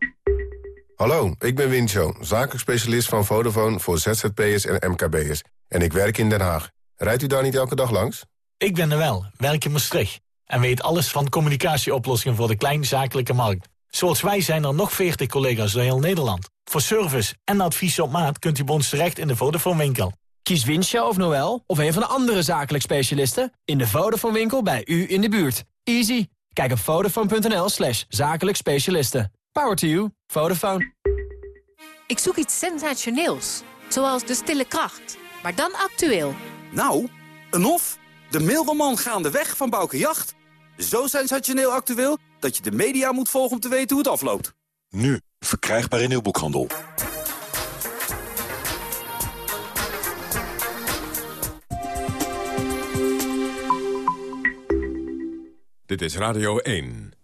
Hallo, ik ben Wincho, zakelijk specialist van Vodafone voor ZZP'ers en MKB'ers. En ik werk in Den Haag. Rijdt u daar niet elke dag langs? Ik ben er wel, werk in Maastricht. En weet alles van communicatieoplossingen voor de kleinzakelijke markt. Zoals wij zijn er nog 40 collega's door heel Nederland. Voor service en advies op maat kunt u bij ons terecht in de Vodafone winkel. Kies Winsja of Noel of een van de andere zakelijk specialisten... in de Vodafone winkel bij u in de buurt. Easy. Kijk op vodafone.nl slash zakelijk specialisten. Power to you. Vodafone. Ik zoek iets sensationeels. Zoals de stille kracht maar dan actueel. Nou, een hof, de mailroman Gaandeweg van Bouke Jacht. Zo sensationeel actueel dat je de media moet volgen om te weten hoe het afloopt. Nu, verkrijgbaar in uw boekhandel. Dit is Radio 1.